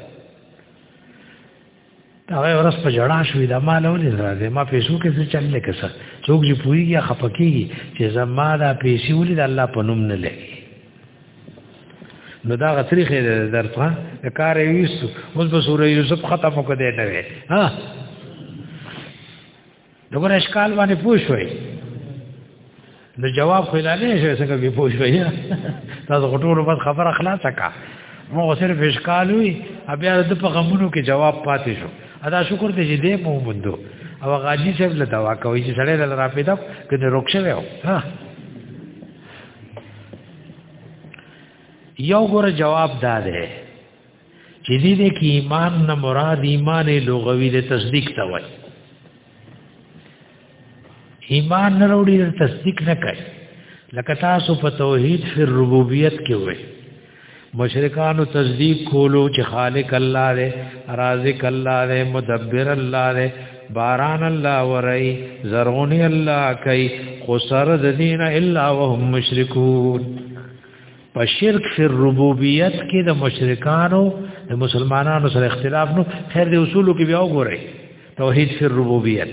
دا وای ورس په جړا شوې دا مال ولې زړه ما پیسو کې څه چل لکه څه څوک چې پوریږي خپکیږي چې زما دا پیسې ولې د الله په نوم نه لګي نو دا غتری خیر درته د کار یوس اوس په سورې یوسف ختم کړه دی نه ها دغه اشکال باندې پوښوي نو جواب خو لاله شي څنګه به پوښوي تاسو غټول بس خبره خلاصه کا مو صرف اشکال وي بیا د په غمونو کې جواب پاتې شو ادا شکر دې چې دې مو مندو او غاجی صاحب له دوا کوي چې سړی له را پیدا کړي روک شوی و ها یو ګور جواب دا ده چې دې دې کې ایمان نه مراد ایمان لغوي د تصدیق ته وایي ایمان نه وروړي د تصدیق نه کوي لکه تاسو په توحید فی ربوبیت کې وایي مشرکانو تصدیق کولو چې خالق الله دی رازق الله دی مدبر الله دی باران الله ورای زرغونی الله کوي خو سر د دین الا وهم مشرکون په شرک فی الربوبیت کې د مشرکانو د مسلمانانو سره اختلاف نو خیر د اصولو کې بیا وګورئ توحید فی الربوبیت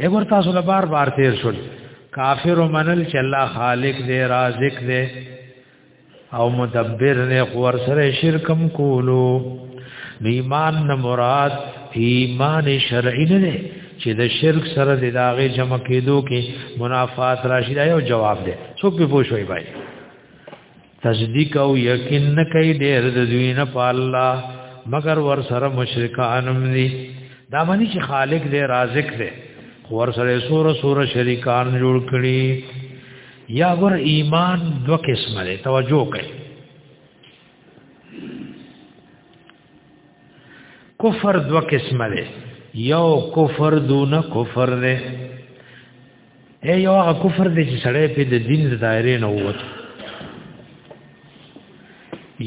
اګور تاسو له بار بار تیر شول کافر منل چې الله خالق دی رازق دی او مدبر نه خور سره شرکم کولو ایمان نه مراد ایمان شرعی نه دی چې د شرک سره د داغه جمع کېدو کې منافات راشي دا یو جواب دی څوک به پوښوي بای تصدیق او یقین نه کوي ډېر د دوی نه پالا مگر ور سره مشرکانم دي دا معنی چې خالق دې رازق دې ور سره سور سور شریکان جوړ کړي یا ګور ایمان دو قسمه ده توجه کړئ کفر دو قسمه ده یو کفر دون کفر ده اے یو هغه کفر دی چې سړی په د دین د دایره نه ووت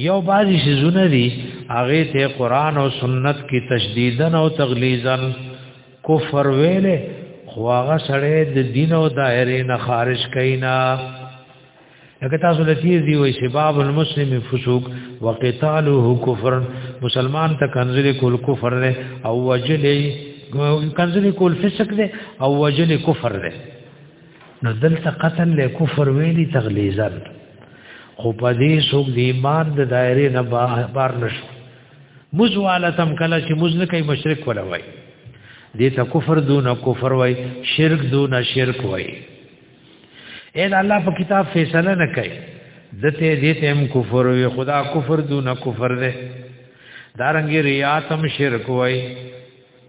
یو بازی شزونه دی هغه ته قران او سنت کې تشدیدن او تغلیظن کفر ویلې خو هغه سړی د دین او دایره نه خارج کینا لکه تاسو د تیز دی وی شباب المسلم فسوق وقتاله کفر مسلمان ته کنزلی کول کفر نه او وجلی کنزلی کول فسق نه او وجلی کفر نه نو دلته قتل له کفر ویلی تغلیظا خو په دې څوک د ایمان د دایره نه بار نشو موز والتم کله چې موز نه کوي مشرک ولا وای دې ته کفر دون کفر وای شرک دون شرک وای اې دا الله په کتاب فیصله نه کوي دته دې ته هم کفر وي خدا کفر دون کفر ده دارنګي ریاتم شرک وای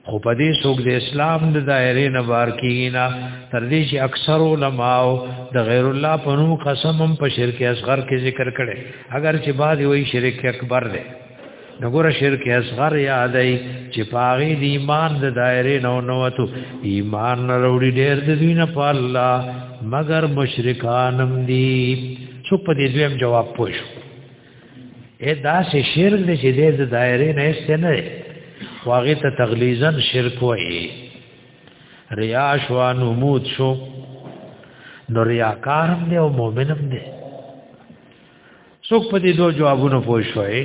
خو په دې څوک د اسلام د دایرې نه بار کیږي نه تر دې چې اکثر علما او د غیر الله په نوم قسم هم په شرک اصغر کې ذکر کړي اگر چې بعد وی شرک اکبر دی نګوره شرک اصغر یادای چې پاغي د ایمان د دایرې نه نوته ایمان نه وروړي ډېر د دین په الله مگر مشرکانم دي څوک په دې دویم جواب پوښتنه اې دا سه شرک دې چې دې د دایره نه است نه واغې ته تغلیظا شرک وایي ریا شو نمود شو نو ریاکار هم دی او مؤمن هم دی څوک په دې دوه جوابونو پوه شوي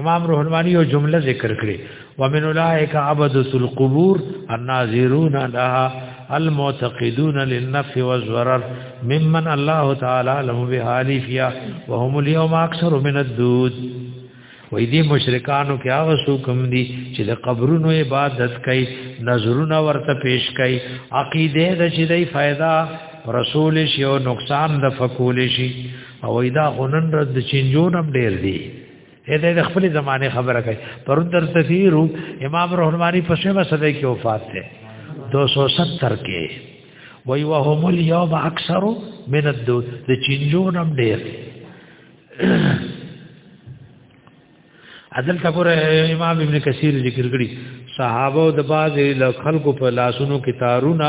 امام روح المانی یو جمله ذکر کړي ومن اولئک عبدۃ القبور الناظرون لها المعتقدون للنفع والضرر ممن الله تعالی له بحالی فیا وهم اليوم اکثر من الدود وې دې مشرکانو کې هغه څوکم دي چې د قبرونو عبادت کوي نظرونه ورته پیش کوي عقیده د چې دې फायदा رسول شي او نقصان د فقول شي او دا غنن رد د چینجون هم ډیر دی اته د خپل زمانه خبره کوي پرون در تفسیر امام رحمانی په شیمه صدې کې وفات ده 270 کې وی وهم اليوم اکثر من الدو د چینجون هم ډیر عدل تکور امام ابن کثیر ذکر کړی صحابه د باز له خلکو په لاسونو کې تارونه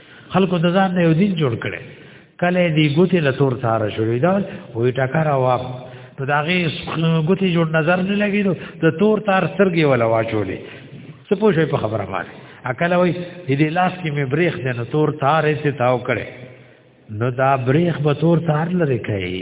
خلکو د ځان نه یو دین جوړ کړي کله دی ګوتی له تور تار شوې دا وې ټکر واب نو دا غي ګوتی جوړ نظر نه لګي نو د تور تار سترګې ولا واچولې څه پوښې په خبره باندې اکل وې دې لاس کې مې بریخ دې نو تور تار یې تاو کړي نو دا بریخ به تور تار لري کوي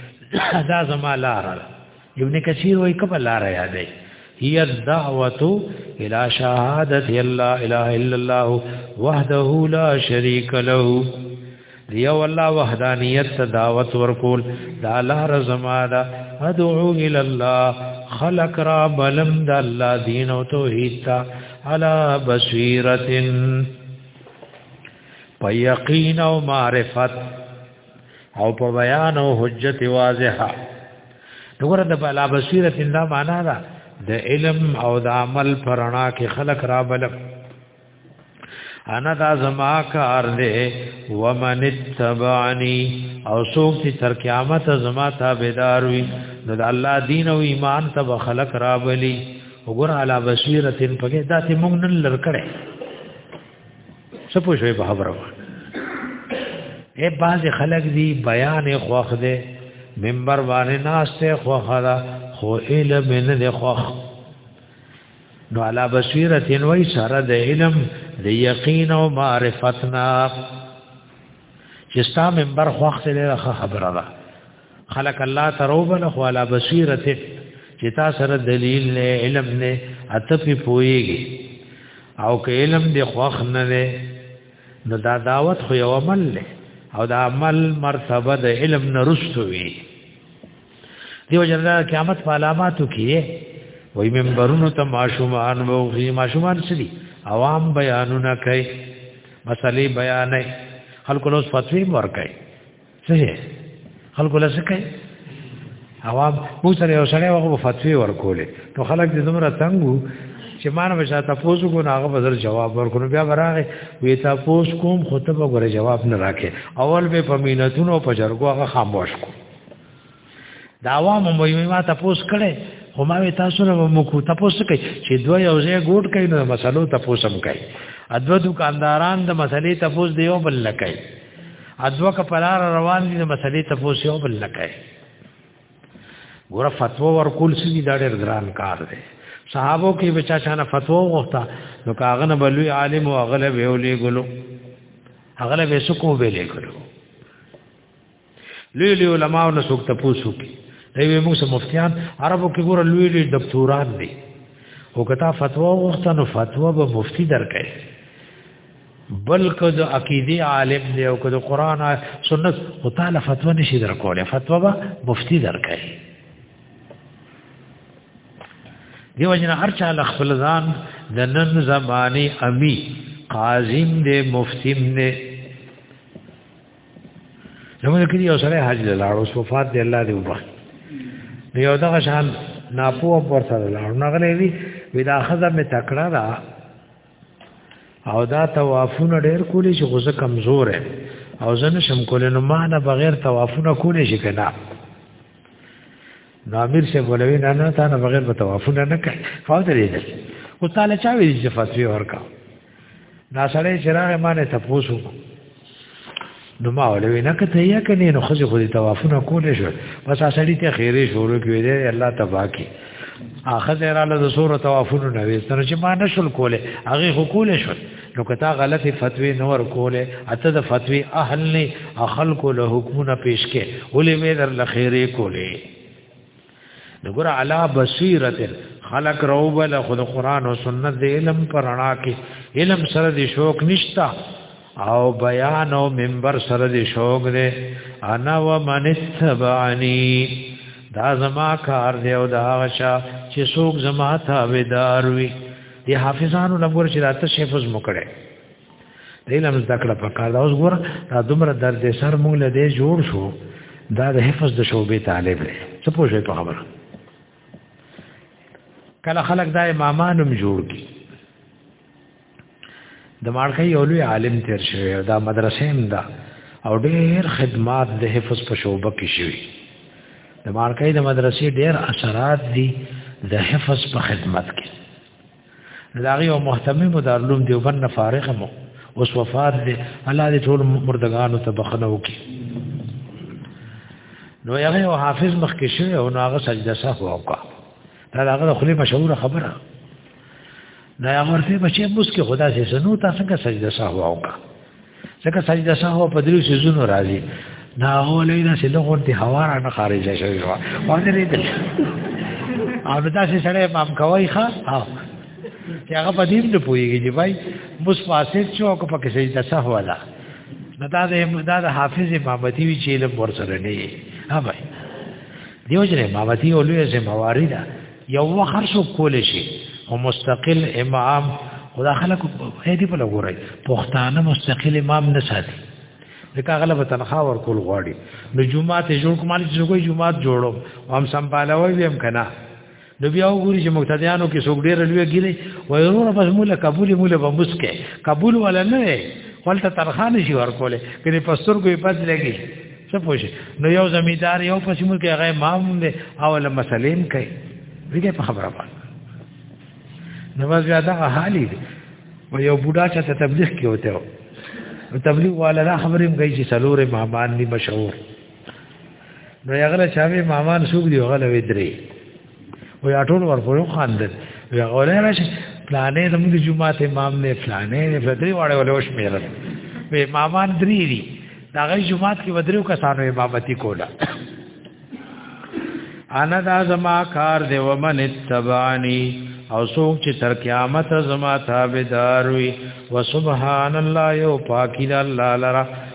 دا زما لار ده ابن کثیر وای کومه لار یادې هي الدعوه الى شهادت الله اله الا الله وحده لا شريك له دیو الله وحدانیت دعوت ورکول دا لار زما ده ادعو الى الله خلق را بلم د الله دین او توحید تا علا بصیرتن په یقین او معرفت او په بیان او حجت واضحه دغه د بلا بصیرت انده معنا ده د علم او د عمل پرانا کې خلق را بلب انا دا زما کار دے ومن اتبعنی او سوک تی تر قیامت زما تابدار وی نو دا اللہ دین و ایمان تب خلق رابلی وګور علا بصیرتن پکې دا ته مونږ نن لړکړې څه پوه شوې په خبره اے باز خلک دی بیان خوخ دے منبر باندې ناس ته خوخ دا خو علم نه دی خوخ نو علا بصیرت وای سره د علم د یقین او معرفتنا چې ستا منبر خوخ له خبره ده خلق الله تروبل خو علا بصیرت چې تا سره دلیل نه علم نه اته په پويږي او که علم دی خوخ نه نه نو دا دعوت خو یو عمل له او دا عمل مرتبه د علم نه رسو وي دیو جنا قیامت په علاماتو کې وای منبرونو ته ماشومان وو غي ماشومان سړي عوام بیانونه کوي مسلې بیانې خلکو له فتوی ور کوي څه خلکو له څه کوي عوام مو سره یو سره هغه فتوی ورکولې نو خلک دې زمره څنګه چې مان به شاته پوسو کو هغه بدل جواب ورکړو بیا براغه وې تا پوس کوم خطبه غره جواب نه راکې اول به په مينتونو په جرګو هغه خاموش کو دا عوام مو یې ما تاسو کړه خو ما وی تاسو نه مو کو تاسو کوي چې دوی یو ځای ګوډ کوي نو مسلو تاسو هم کوي ادو دکانداران د مسلې تاسو دیو بل لکای ادو کپلار روان دي د مسلې تاسو یو بل لکای ګور فتوا ورکول سړي دا ډېر ګران کار دی صحابو کې بچا چانه فتوا وغوښته نو کاغه نه بلوي عالم او غلب یو لګلو غلب یې سکو به لګلو لوی لوی علما او نسوک تپوسو کی دی وی موږ مفتیان عربو کې ګور لوی لوی دکتوران دي او کته فتوا وغوښته نو فتوا به مفتی درکې بلکې د عقیده عالم دی او د قران سنت او تعالی فتوا نشي درکولې فتوا به مفتی درکې دیو جن هر چا خپل ځان د نن زمانه امی قاضیم دې مفتیم دې زموږ کې یو سره حج لاړ او صفات دی الله دی وبخ یو دغه شان ناپو پر سره لاړ نغلې وی ودا خزه می تکړه را او دا توافونه ډېر کولی چې غوسه کمزور ہے او زنه شم کول نو ما نه بغیر توافونه کولی شي کنه نو امیر سے بولوی نه نه تا نه بغیر به توافونه نه کوي فاضل دې او تعالی چا ویل چې فتوی ورکاو دا سړی چې راغی ما نه تپوسو نو ما ولې نه کته یا کني نو خځه خو دې توافونه کولې شو بس اسړی ته خیره شروع کړې دې الله تباکي اخذ را له سور توافونه نه وې سره چې ما نشل کولې هغه خو کولې شو نو کتا غلط فتوی نور کولې اته د فتوی اهل نه اخل کو له حکمونه پیش کې ولې مې در لخیره کولې نګور علا بصیرت خلق روبل خود قران او سنت د علم پر اړه کې علم سره د شوق نشتا او بیان او منبر سره د شوق دې انا و من تبعنی دا زما کار دی او دا غشا چې څوک زما تابعدار وي د حافظانو لمر چې راته شفز مکړي د علم زده کړه په کار دا اوس ګور دا دومره درد سر مونږ له دې جوړ شو دا د حفظ د شوبې طالب دی څه پوښې په خبره کله خلک دا امامانم جوړ کی د مارخه یو لوی عالم تیر شوی دا مدرسې هم دا او ډېر خدمات د حفظ په شوبه کې شوی د مارخه د مدرسې ډېر اثرات دي د حفظ په خدمت کې دا غي او محتمي مدارلوم دی وبن فارغ مو اوس وفات دی الله دې ټول مردگانو ته بخنه وکي نو هغه او حافظ مخ کې شوی او هغه سجده صح وکا دا هغه خلی مشهور خبره دا هغه ورته بچي مسکه خدا سي سنو تاسو څنګه سجده صح وکا ځکه سجده سهو په دریو سيزونو راځي دا هغه لیدا چې له غونډې هوا را نه خارجه شوی و باندې ریدل او دا چې سره امام کوي ښا او چې هغه په دې نه پويږي چې بھائی مس فاسد شو او په کې سجده سهو ده نو دا د امداد حافظ امامتی وی چې له ور سره نه ها بھائی دیو جره امامتی اولوی زمواري ده یو وخت هر څوک کول شي او مستقل امام خدا خلک په دې په لګورای پښتانه مستقل امام نه ساتي ځکه غلبه تنخوا ورکول غواړي نو جمعه ته جوړ کوم چې کوئی جمعه جوړو هم سمبالوي هم کنه نو بیا وګوري چې مقتدیانو کې څوک ډېر لوی ګیری وای ورو بس مولا قبول مولا به مسکه قبول ولا نه ولته تنخوا نشي ورکول کله پستر کوئی پد لګي څه پوښي نو یو زمیدار یو پس موږ کې هغه امام دی او له مسلیم کوي دغه په خبره باندې نو بس بیا دا حالي دی و یو بوډا چې ته تبلیغ کې وته او تبلیغ والا دا خبرې مګی چې سلور امامان دي مشهور نو هغه چا به امامان سوق دی هغه لوي درې و یا ټول ورپورې خواندل یا غوړې راشي پلانې زموږ جمعه ته امام نه پلانې نه فدري واړې ولې وش میرل و امامان درې دي دا غي جمعه کې ودرو کسانو امامتي کوله انا دا زما کار دی ومن اتبعنی او څوک چې تر قیامت زما تابعدار وي وسبحان الله یو پاکی الله لرا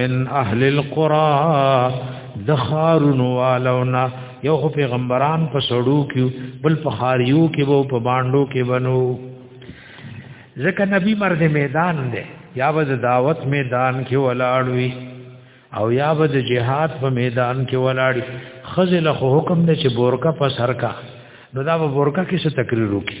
من اهل القرى د خارون والونا یو خو پیغمبران په سړو کې بل په خاریو کې وو په باندو کې بنو ځکه نبی مرد میدان دی یا به د دعوت میدان کې ولاړوي او یا به د جهاد په میدان کې ولاړي خزل خو حکم دی چې بورکا په سر کا نو دا به بورکا کې څه تقریر وکړي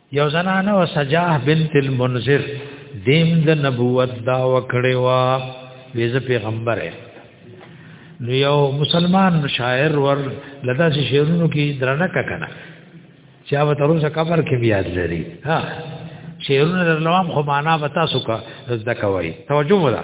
یو زنانه و سجاه بنت المنذر دیم د نبوت دا وکړې وا ویزه پیغمبره نو یو مسلمان شاعر ور لدا سي شعرونو کې درنه ککنه چې هغه تر اوسه قبر کې بیا لري ها شعرونه درلوام خو معنا وتا سوکا زده کوي توجه وکړه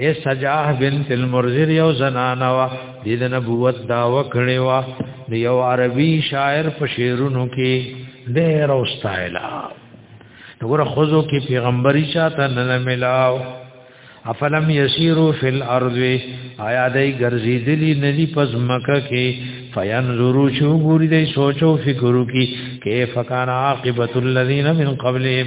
اے سجاه بنت المرزر یو زنانا وا د نبوت دا وکړې وا د یو عربي شاعر په شعرونو کې ډېر اوستایلا وګوره خوځو کې پیغمبري چاته نه ملاو افلم یسیرو فی الارض آیا دای ګرځیدلی ندی پس مکه کې فینظرو شو ګوري دای سوچو فکرو کې کیف کان عاقبت الذین من قبلهم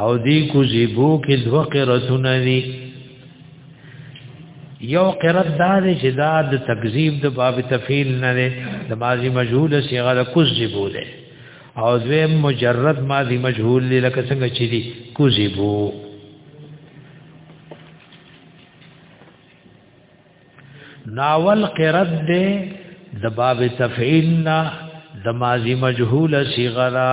او دی کوزی بو کې دو قرتونه دي یو قرت دا دی چې دا د تکذیب د باب تفیل نه دی د ماضی مجهول صيغه د کوزی بو دی او دوی مجرد ماضی مجهول دی لکه څنګه چې دی کوزی بو ناول قرت دی د باب تفعیل نه د ماضی مجهول صیغه را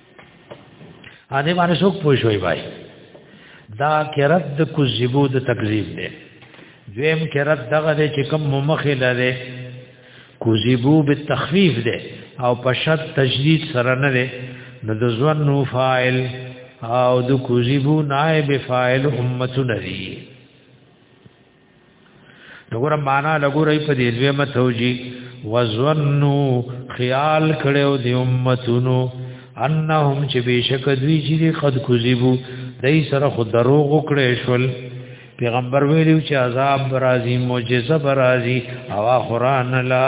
ا دې باندې څوک پوه شوی وای دا کرت د کذبو د تکذیب دی دویم کرت دغه دی چې کوم مخه لره کذبو به تخفیف دی او په شد تجدید سره نه دی نو د ځوان نو فاعل او د کذبو نائب فاعل امتون دی دغه معنا لګورای په دې دوی متوجي وزنو خیال کړو دی امتونو انهم چې بشک دوی چې قد کذبو دای سره خو دروغ وکړې شول پیغمبر ویلو چې عذاب برازي معجزه برازي او قران لا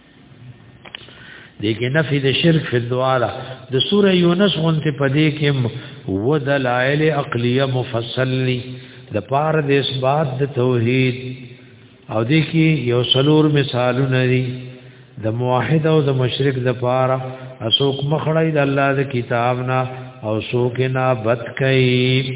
دغه نفي د شرک په دواله د سوره یونس غونته پدې کې و دلائل عقلیه مفصلی د پار د اثبات د توحید او دې کې یو سلور مثالونه دي د موحد او د مشرک د پار اسوک مخړای د الله د کتاب نه او سوک نه بد کوي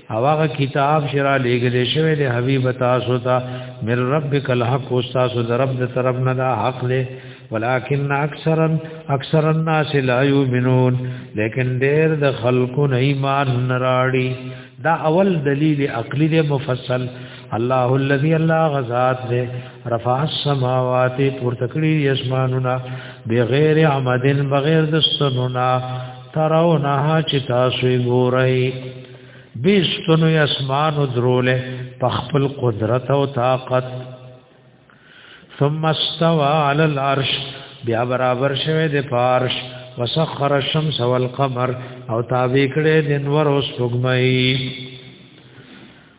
او هغه کتاب چې را لېږل شوی دی حبیب تاسو ته مر ربک الحق استاد در رب د طرف نه دا حق له ولکن اکثرا اکثر الناس لا یؤمنون لیکن ډېر د خلکو نه ایمان نراړي دا اول دلیل عقلی دی مفصل الله الذي الله غزاد دے رفع السماوات پورتکړي اسمانونه بغیر عمدن بغیر د سننا ترونه چې تاسو ګورئ بیستنو اسمان دروله په خپل قدرت او طاقت ثم استوى على العرش بیا برابر شوه د پارش وسخر الشمس والقمر او تابع کړي د انور او سپوږمۍ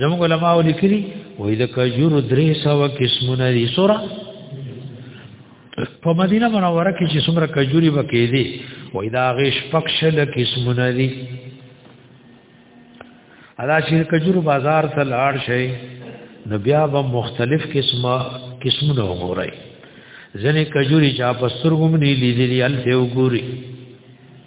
زموږ علماء لیکلي وای د کجور درې سو قسمونه دي سورا په مدینه منوره کې چې څومره کجوري وکې دي وای دا غیش پکشل قسمونه دي ادا چې کجور بازار ته لاړ شي نو بیا به مختلف قسمه قسمونه وګورئ ځنې کجوري چا په سترګو منې لیدلې الته وګوري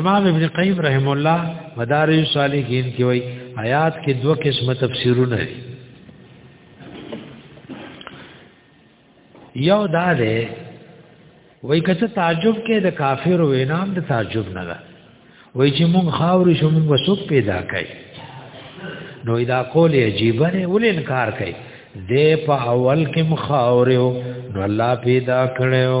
امام ابن قیم رحم الله مدارج صالحین کې وای آیات کې دوه قسمه تفسیرونه دي یو دا ده وای کته تعجب کې د کافر وینام د تعجب نه ده وای چې مونږ خاور شو مونږ وسوک پیدا کړي نو دا کول عجیب نه ول انکار کوي د په اول کې مخاورو نو الله پیدا کړو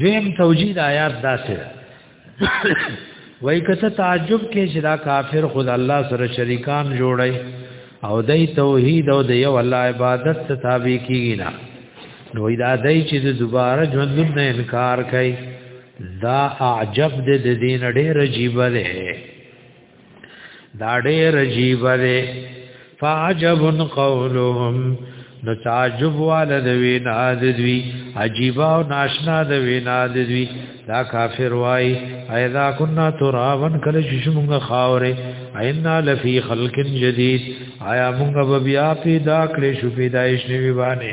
دویم توجید آیات داسې وای کته تعجب کې چې دا کافر خود الله سره شریکان جوړي او دای توحید او د یو الله عبادت ته تابع کیږي نه نو دا دای چې د دوباره ژوند نه انکار کوي دا عجب د دین ډېر عجیب دی دا ډېر عجیب دی فعجب قولهم نو تعجب والا د وینا د دوی عجیب او ناشنا د وینا د دوی دا کافر وای ایدا کنا ترابن کله چې موږ خاورې اینا لفی خلق جدید آیا موږ بیا پیدا کړې شو پیدایش نیوی باندې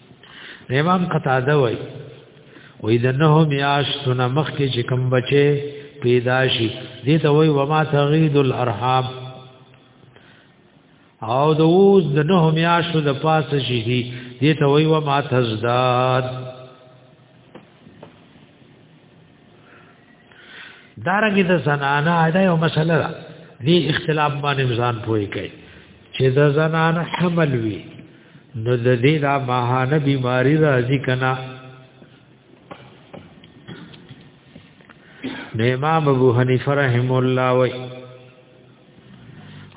امام قتاده وای وې د نه میاش سن مخ کې چې کم بچي پیدا شي دې ته وای وما تغید الارحام او د اوس د نه میاش د پاسه شي دې ته وای وما تزداد دارنګه د زنانه دا یو مسله ده دې اختلاف باندې ځان پوي کوي چې د زنانه حمل وي نو د دې لا ماهانه بیماری راځي کنا نو امام ابو حنیفه رحم الله وای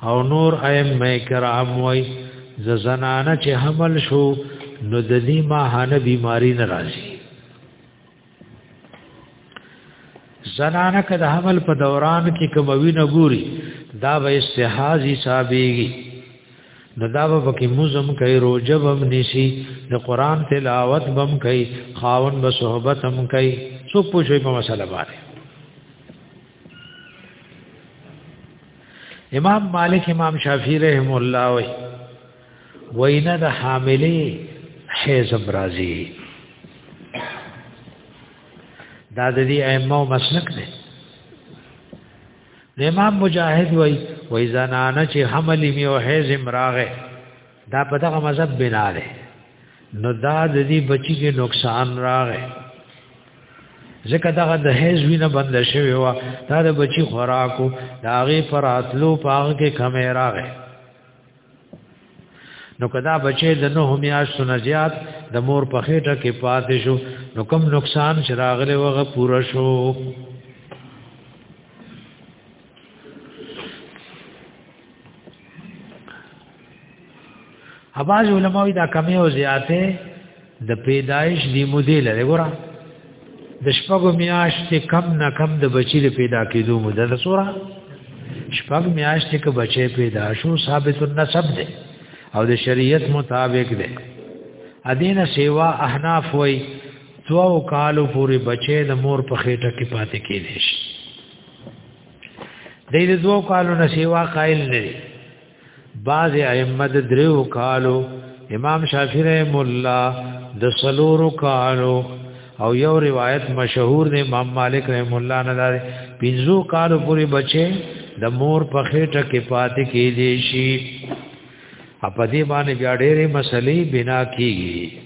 او نور ائمه کرام وای ز زنانه چې حمل شو نو د دې ماهانه بیماری ناراضي زنانه که د حمل په دوران کې کوموي نه ګوري دا به استحاز حسابيږي نو دا به پکې مزم کوي روزه بم نشي د قران تلاوت بم کوي خاون به صحبت هم کوي څو پوښي په مسله باندې امام مالک امام شافعی رحم الله وی وینا د حاملې حیز برازي دا د دې ائمه او مسلک دی د امام مجاهد وای وای زنانه چې حمل می او حیز مراغه دا په دغه مذهب بنا ده نو دا د دې بچی کې نقصان راغی ځکه دغه د حیز وینه بند شوی و دا د بچی خوراکو دا غي پراتلو پاغه کې کمې راغی نو کدا بچي د نوح میاشتو نه زیات د مور په خېټه کې پاتې شو نو کم نقصان چې راغلی وغه پوره شو اباز علماوی دا کمی او زیاته د پیدایش دی مودې لري ګوره د شپږ میاشتې کم نه کم د بچی د پیدا کېدو موده ده سوره شپږ میاشتې کې بچی پیدا شو ثابت النسب ده او د شریعت مطابق ده ادین سیوا احناف وای دواو کالو پورې بچی د مور په خېټه کې پاتې کېدې شي د دې دواو کالو نه سیوا قائل نه بعض ائمه د دریو کالو امام شافعی رحم الله د سلورو کالو او یو روایت مشهور دی امام مالک رحم الله نه لري پنځو کالو پوری بچي د مور په خېټه کې پاتې کېږي شي په دې باندې بیا ډېرې مسلې بنا کیږي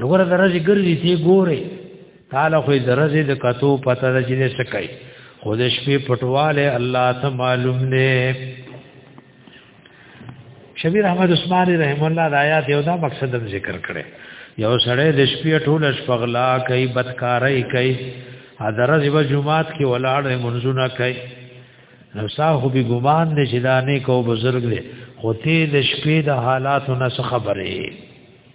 نګور درځي ګرځي تی ګوره تعالی خو درځي د کتو پته د جنې سکای خو د شپې پټواله الله ته معلوم نه شبیر احمد عثماني رحم الله د آیات یو دا مقصد ذکر کړي یو سړی د شپې ټول شپغلا کوي بدکارای کوي حضرت به جمعات کې ولاړ منځونه کوي نو صاحب به ګمان دې چې دا نه کو بزرګ دې خو ته د شپې د حالاتو نه خبرې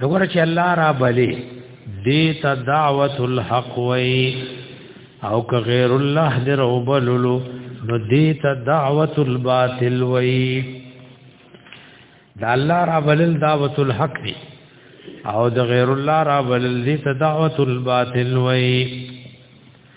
نګور چې الله را بلې دې ته دعوت الحق وای او که غیر الله در وبللو نو دې ته دعوت الباطل وای دا الله را بلل دعوت الحق دی او د غیر الله را بلل دې ته دعوت الباطل وای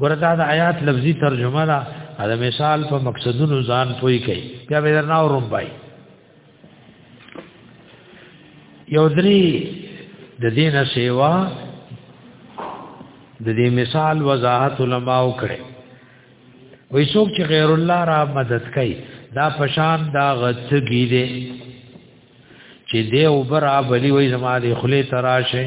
ورته دا آیات لفظي ترجمه را دا مثال په مقصدونو ځان پوي کوي بیا به درنا وروم بای یو دري د دینه سیوا د دې مثال وضاحت علما وکړي وای څوک چې غیر الله را مدد کوي دا پشان دا غتګی دی چې دې اوپر ابلی وای زما دې خله تراشه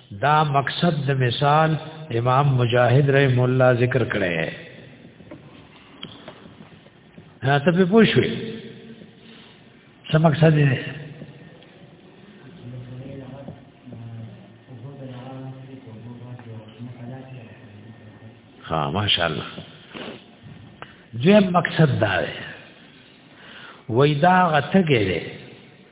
دا مقصد د مثال امام مجاهد رحم الله ذکر کړي ها ته په پوښوي څه مقصد دی ها ماشاءالله دویم مقصد دا دی وای دا غتګې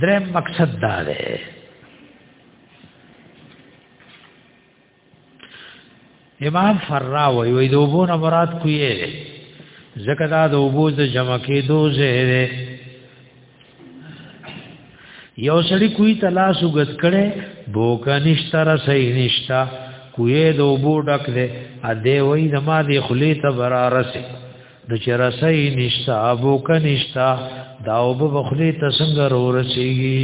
درې مقصد دا دی امام فرا وی وی د وبو نه مراد کوی دی ځکه دا د وبو د جمع کېدو ځای دی یو سړی کوی تلاش وګت کړي بوکا نشتا را صحیح نشتا کوی د وبو ډک دی ا دې وی زما د خلی ته برارسه نو چې رسای نشتا ابو ک نشتا دا او به بخلی ته څنګه رو رسیږي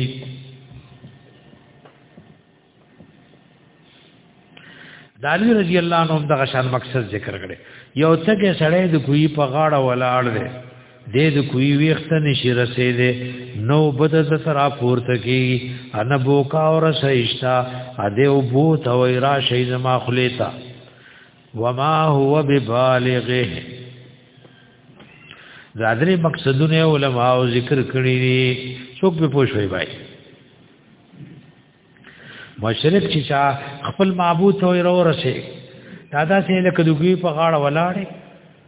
دالی رضی الله عنه دغه شان مقصد ذکر کړي یو څنګه سړی د کوی په غاړه ولاړ دی د د کوی ویخت نشي رسیدې نو بد د سرا پورته کی ان بوکا اور سهشتا ا دې او بو ته وای را شي زما خلیتا وما هو ببالغه دا درې مقصدونه علما او ذکر کړی دي څوک به پوښوي بای مشرک چې چا خپل معبود ته ورسه دا دا سه لکه دوی په غاړه ولاړې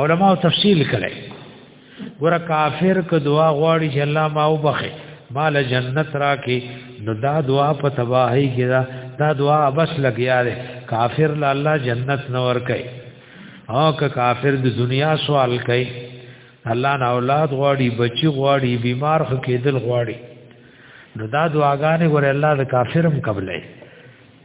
علماء تفصیل کړي ګور کافر ک دعا غواړي چې الله ما وبخي مال جنت راکې نو دا دعا په تباہی کې دا دا دعا بس لګیا دی کافر لا الله جنت نور کوي او که کافر د دنیا سوال کوي الله نه اولاد غواړي بچي غواړي بیمار خو کېدل غواړي نو دا دعاګانې ګور الله د کافرم قبلې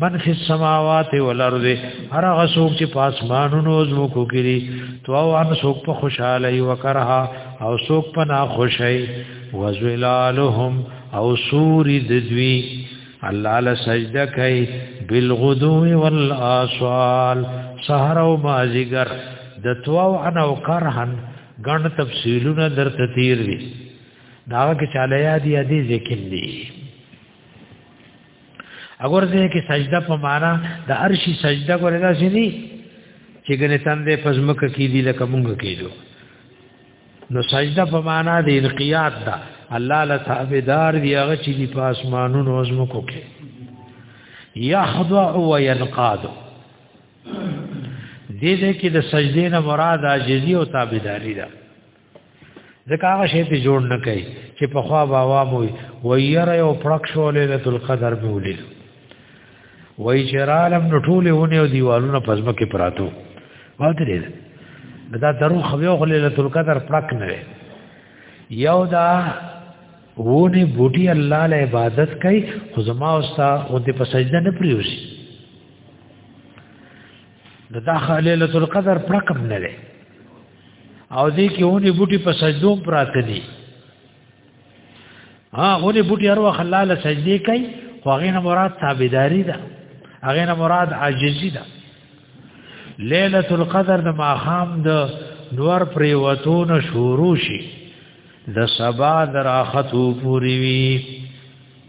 من فی السماوات والارض هر هغه څوک چې پاسمانونو زمکو کړي تو او ان څوک په خوشاله ای وکرها او څوک په نا خوشی وزلالهم او سور ددوی الله له سجده کوي بالغدو والآصال سحر او مازیګر د تو او ان او کرهن ګڼ تفصیلونه درته تیر دي دا کې چاله یادې یادې ذکر دي اگر زه کې سجده په معنا د عرشي سجده کولای دا شي دي چې ګنې تندې پزمک کې دي لکه مونږ کېدو نو سجده په معنا د انقیاد دا الله له تابعدار دی هغه چې دی په اسمانونو او زمکو کې یخضع و ينقاد دې دې کې د سجدې نه مراد عاجزي او تابعداري ده ځکه هغه شی په جوړ نه کوي چې په خوا باوا وي ويره او پرک شو ليله القدر به ولید وای چې را لم نو ټولې ونی او دیوالونه پزما کې پراتو وادرې دا درو خو یو خو ليله القدر پرک نه یو دا ونه بوټي الله له عبادت کوي خو زما او ستا او دې په سجده نه پریوسي دا خلیلۃ القدر پرکم نه لري او دې کې اونې بوټي په سجدو پراته دي ها اونې بوټي هر وخت الله له سجدي کوي خو هغه نه مراد تابعداري ده هغه نه مراد عاجزي ده ليله القدر د ماخام د نور پریوتون شروع شي د سبا دراختو پوری وی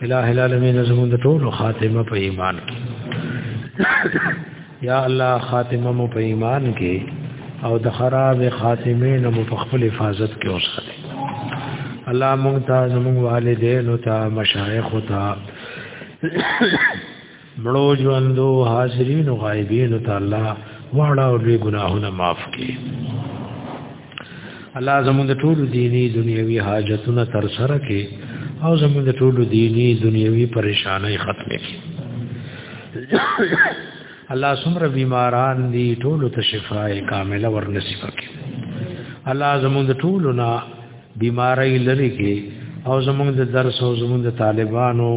الہ العالمین زمون د ټولو خاتمه په ایمان کې یا الله خاتمه مو په ایمان کې او د خراب خاتمه نه مو په خپل حفاظت کې اوساته الله مونږ ته زموږ والدین او ته مشایخ او ته مړو ژوندو حاضرین او غایبین ته الله واړه او لوی ګناهونه معاف کړي الله زموږ ټول دینی دنیوي حاجتونه تر سره کړي او زموږ ټول دینی دنیوي پریشانای ختم کړي الله څومره بیماران دي ټول ته شفای کامله ورنصیب کړي الله زموږ ټول نه بیماری لري کړي او زموږ د درس او زموږ د طالبانو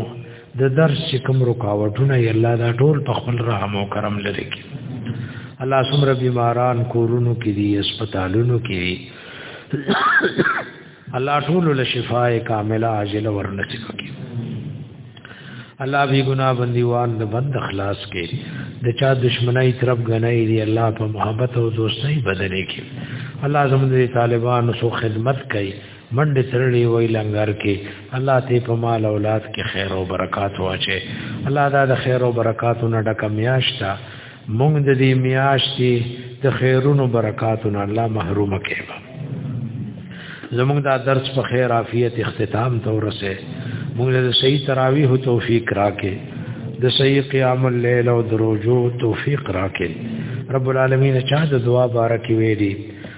د درس چې کوم رکاوټونه یې الله دا ټول په خپل رحم او کرم لري کې الله څومره بیماران کورونو کې دي هسپتالونو کې دي الله ټول له شفاء کامله عاجله ورنصیب کړي الله بی ګنا بندیوان د بند خلاص کې د چا دشمنای طرف غنای دی الله په محبت او دوستۍ بدلې کې الله زموږ طالبانو سو خدمت کوي منډه ترړې وای لنګر کې الله ته په مال اولاد کې خیر او برکات واچي الله دا د خیر او برکاتو نه ډکه میاشتا مونږ د دې میاشتې د خیرونو برکاتو نه الله محروم کړي زمونږ دا درس په خیر عافیت اختتام ته ورسه مونږ له صحیح تراویح توفیق راکې د صحیح قیام الليل او دروجو توفیق راکې رب العالمین چا د دعا بارک ویلي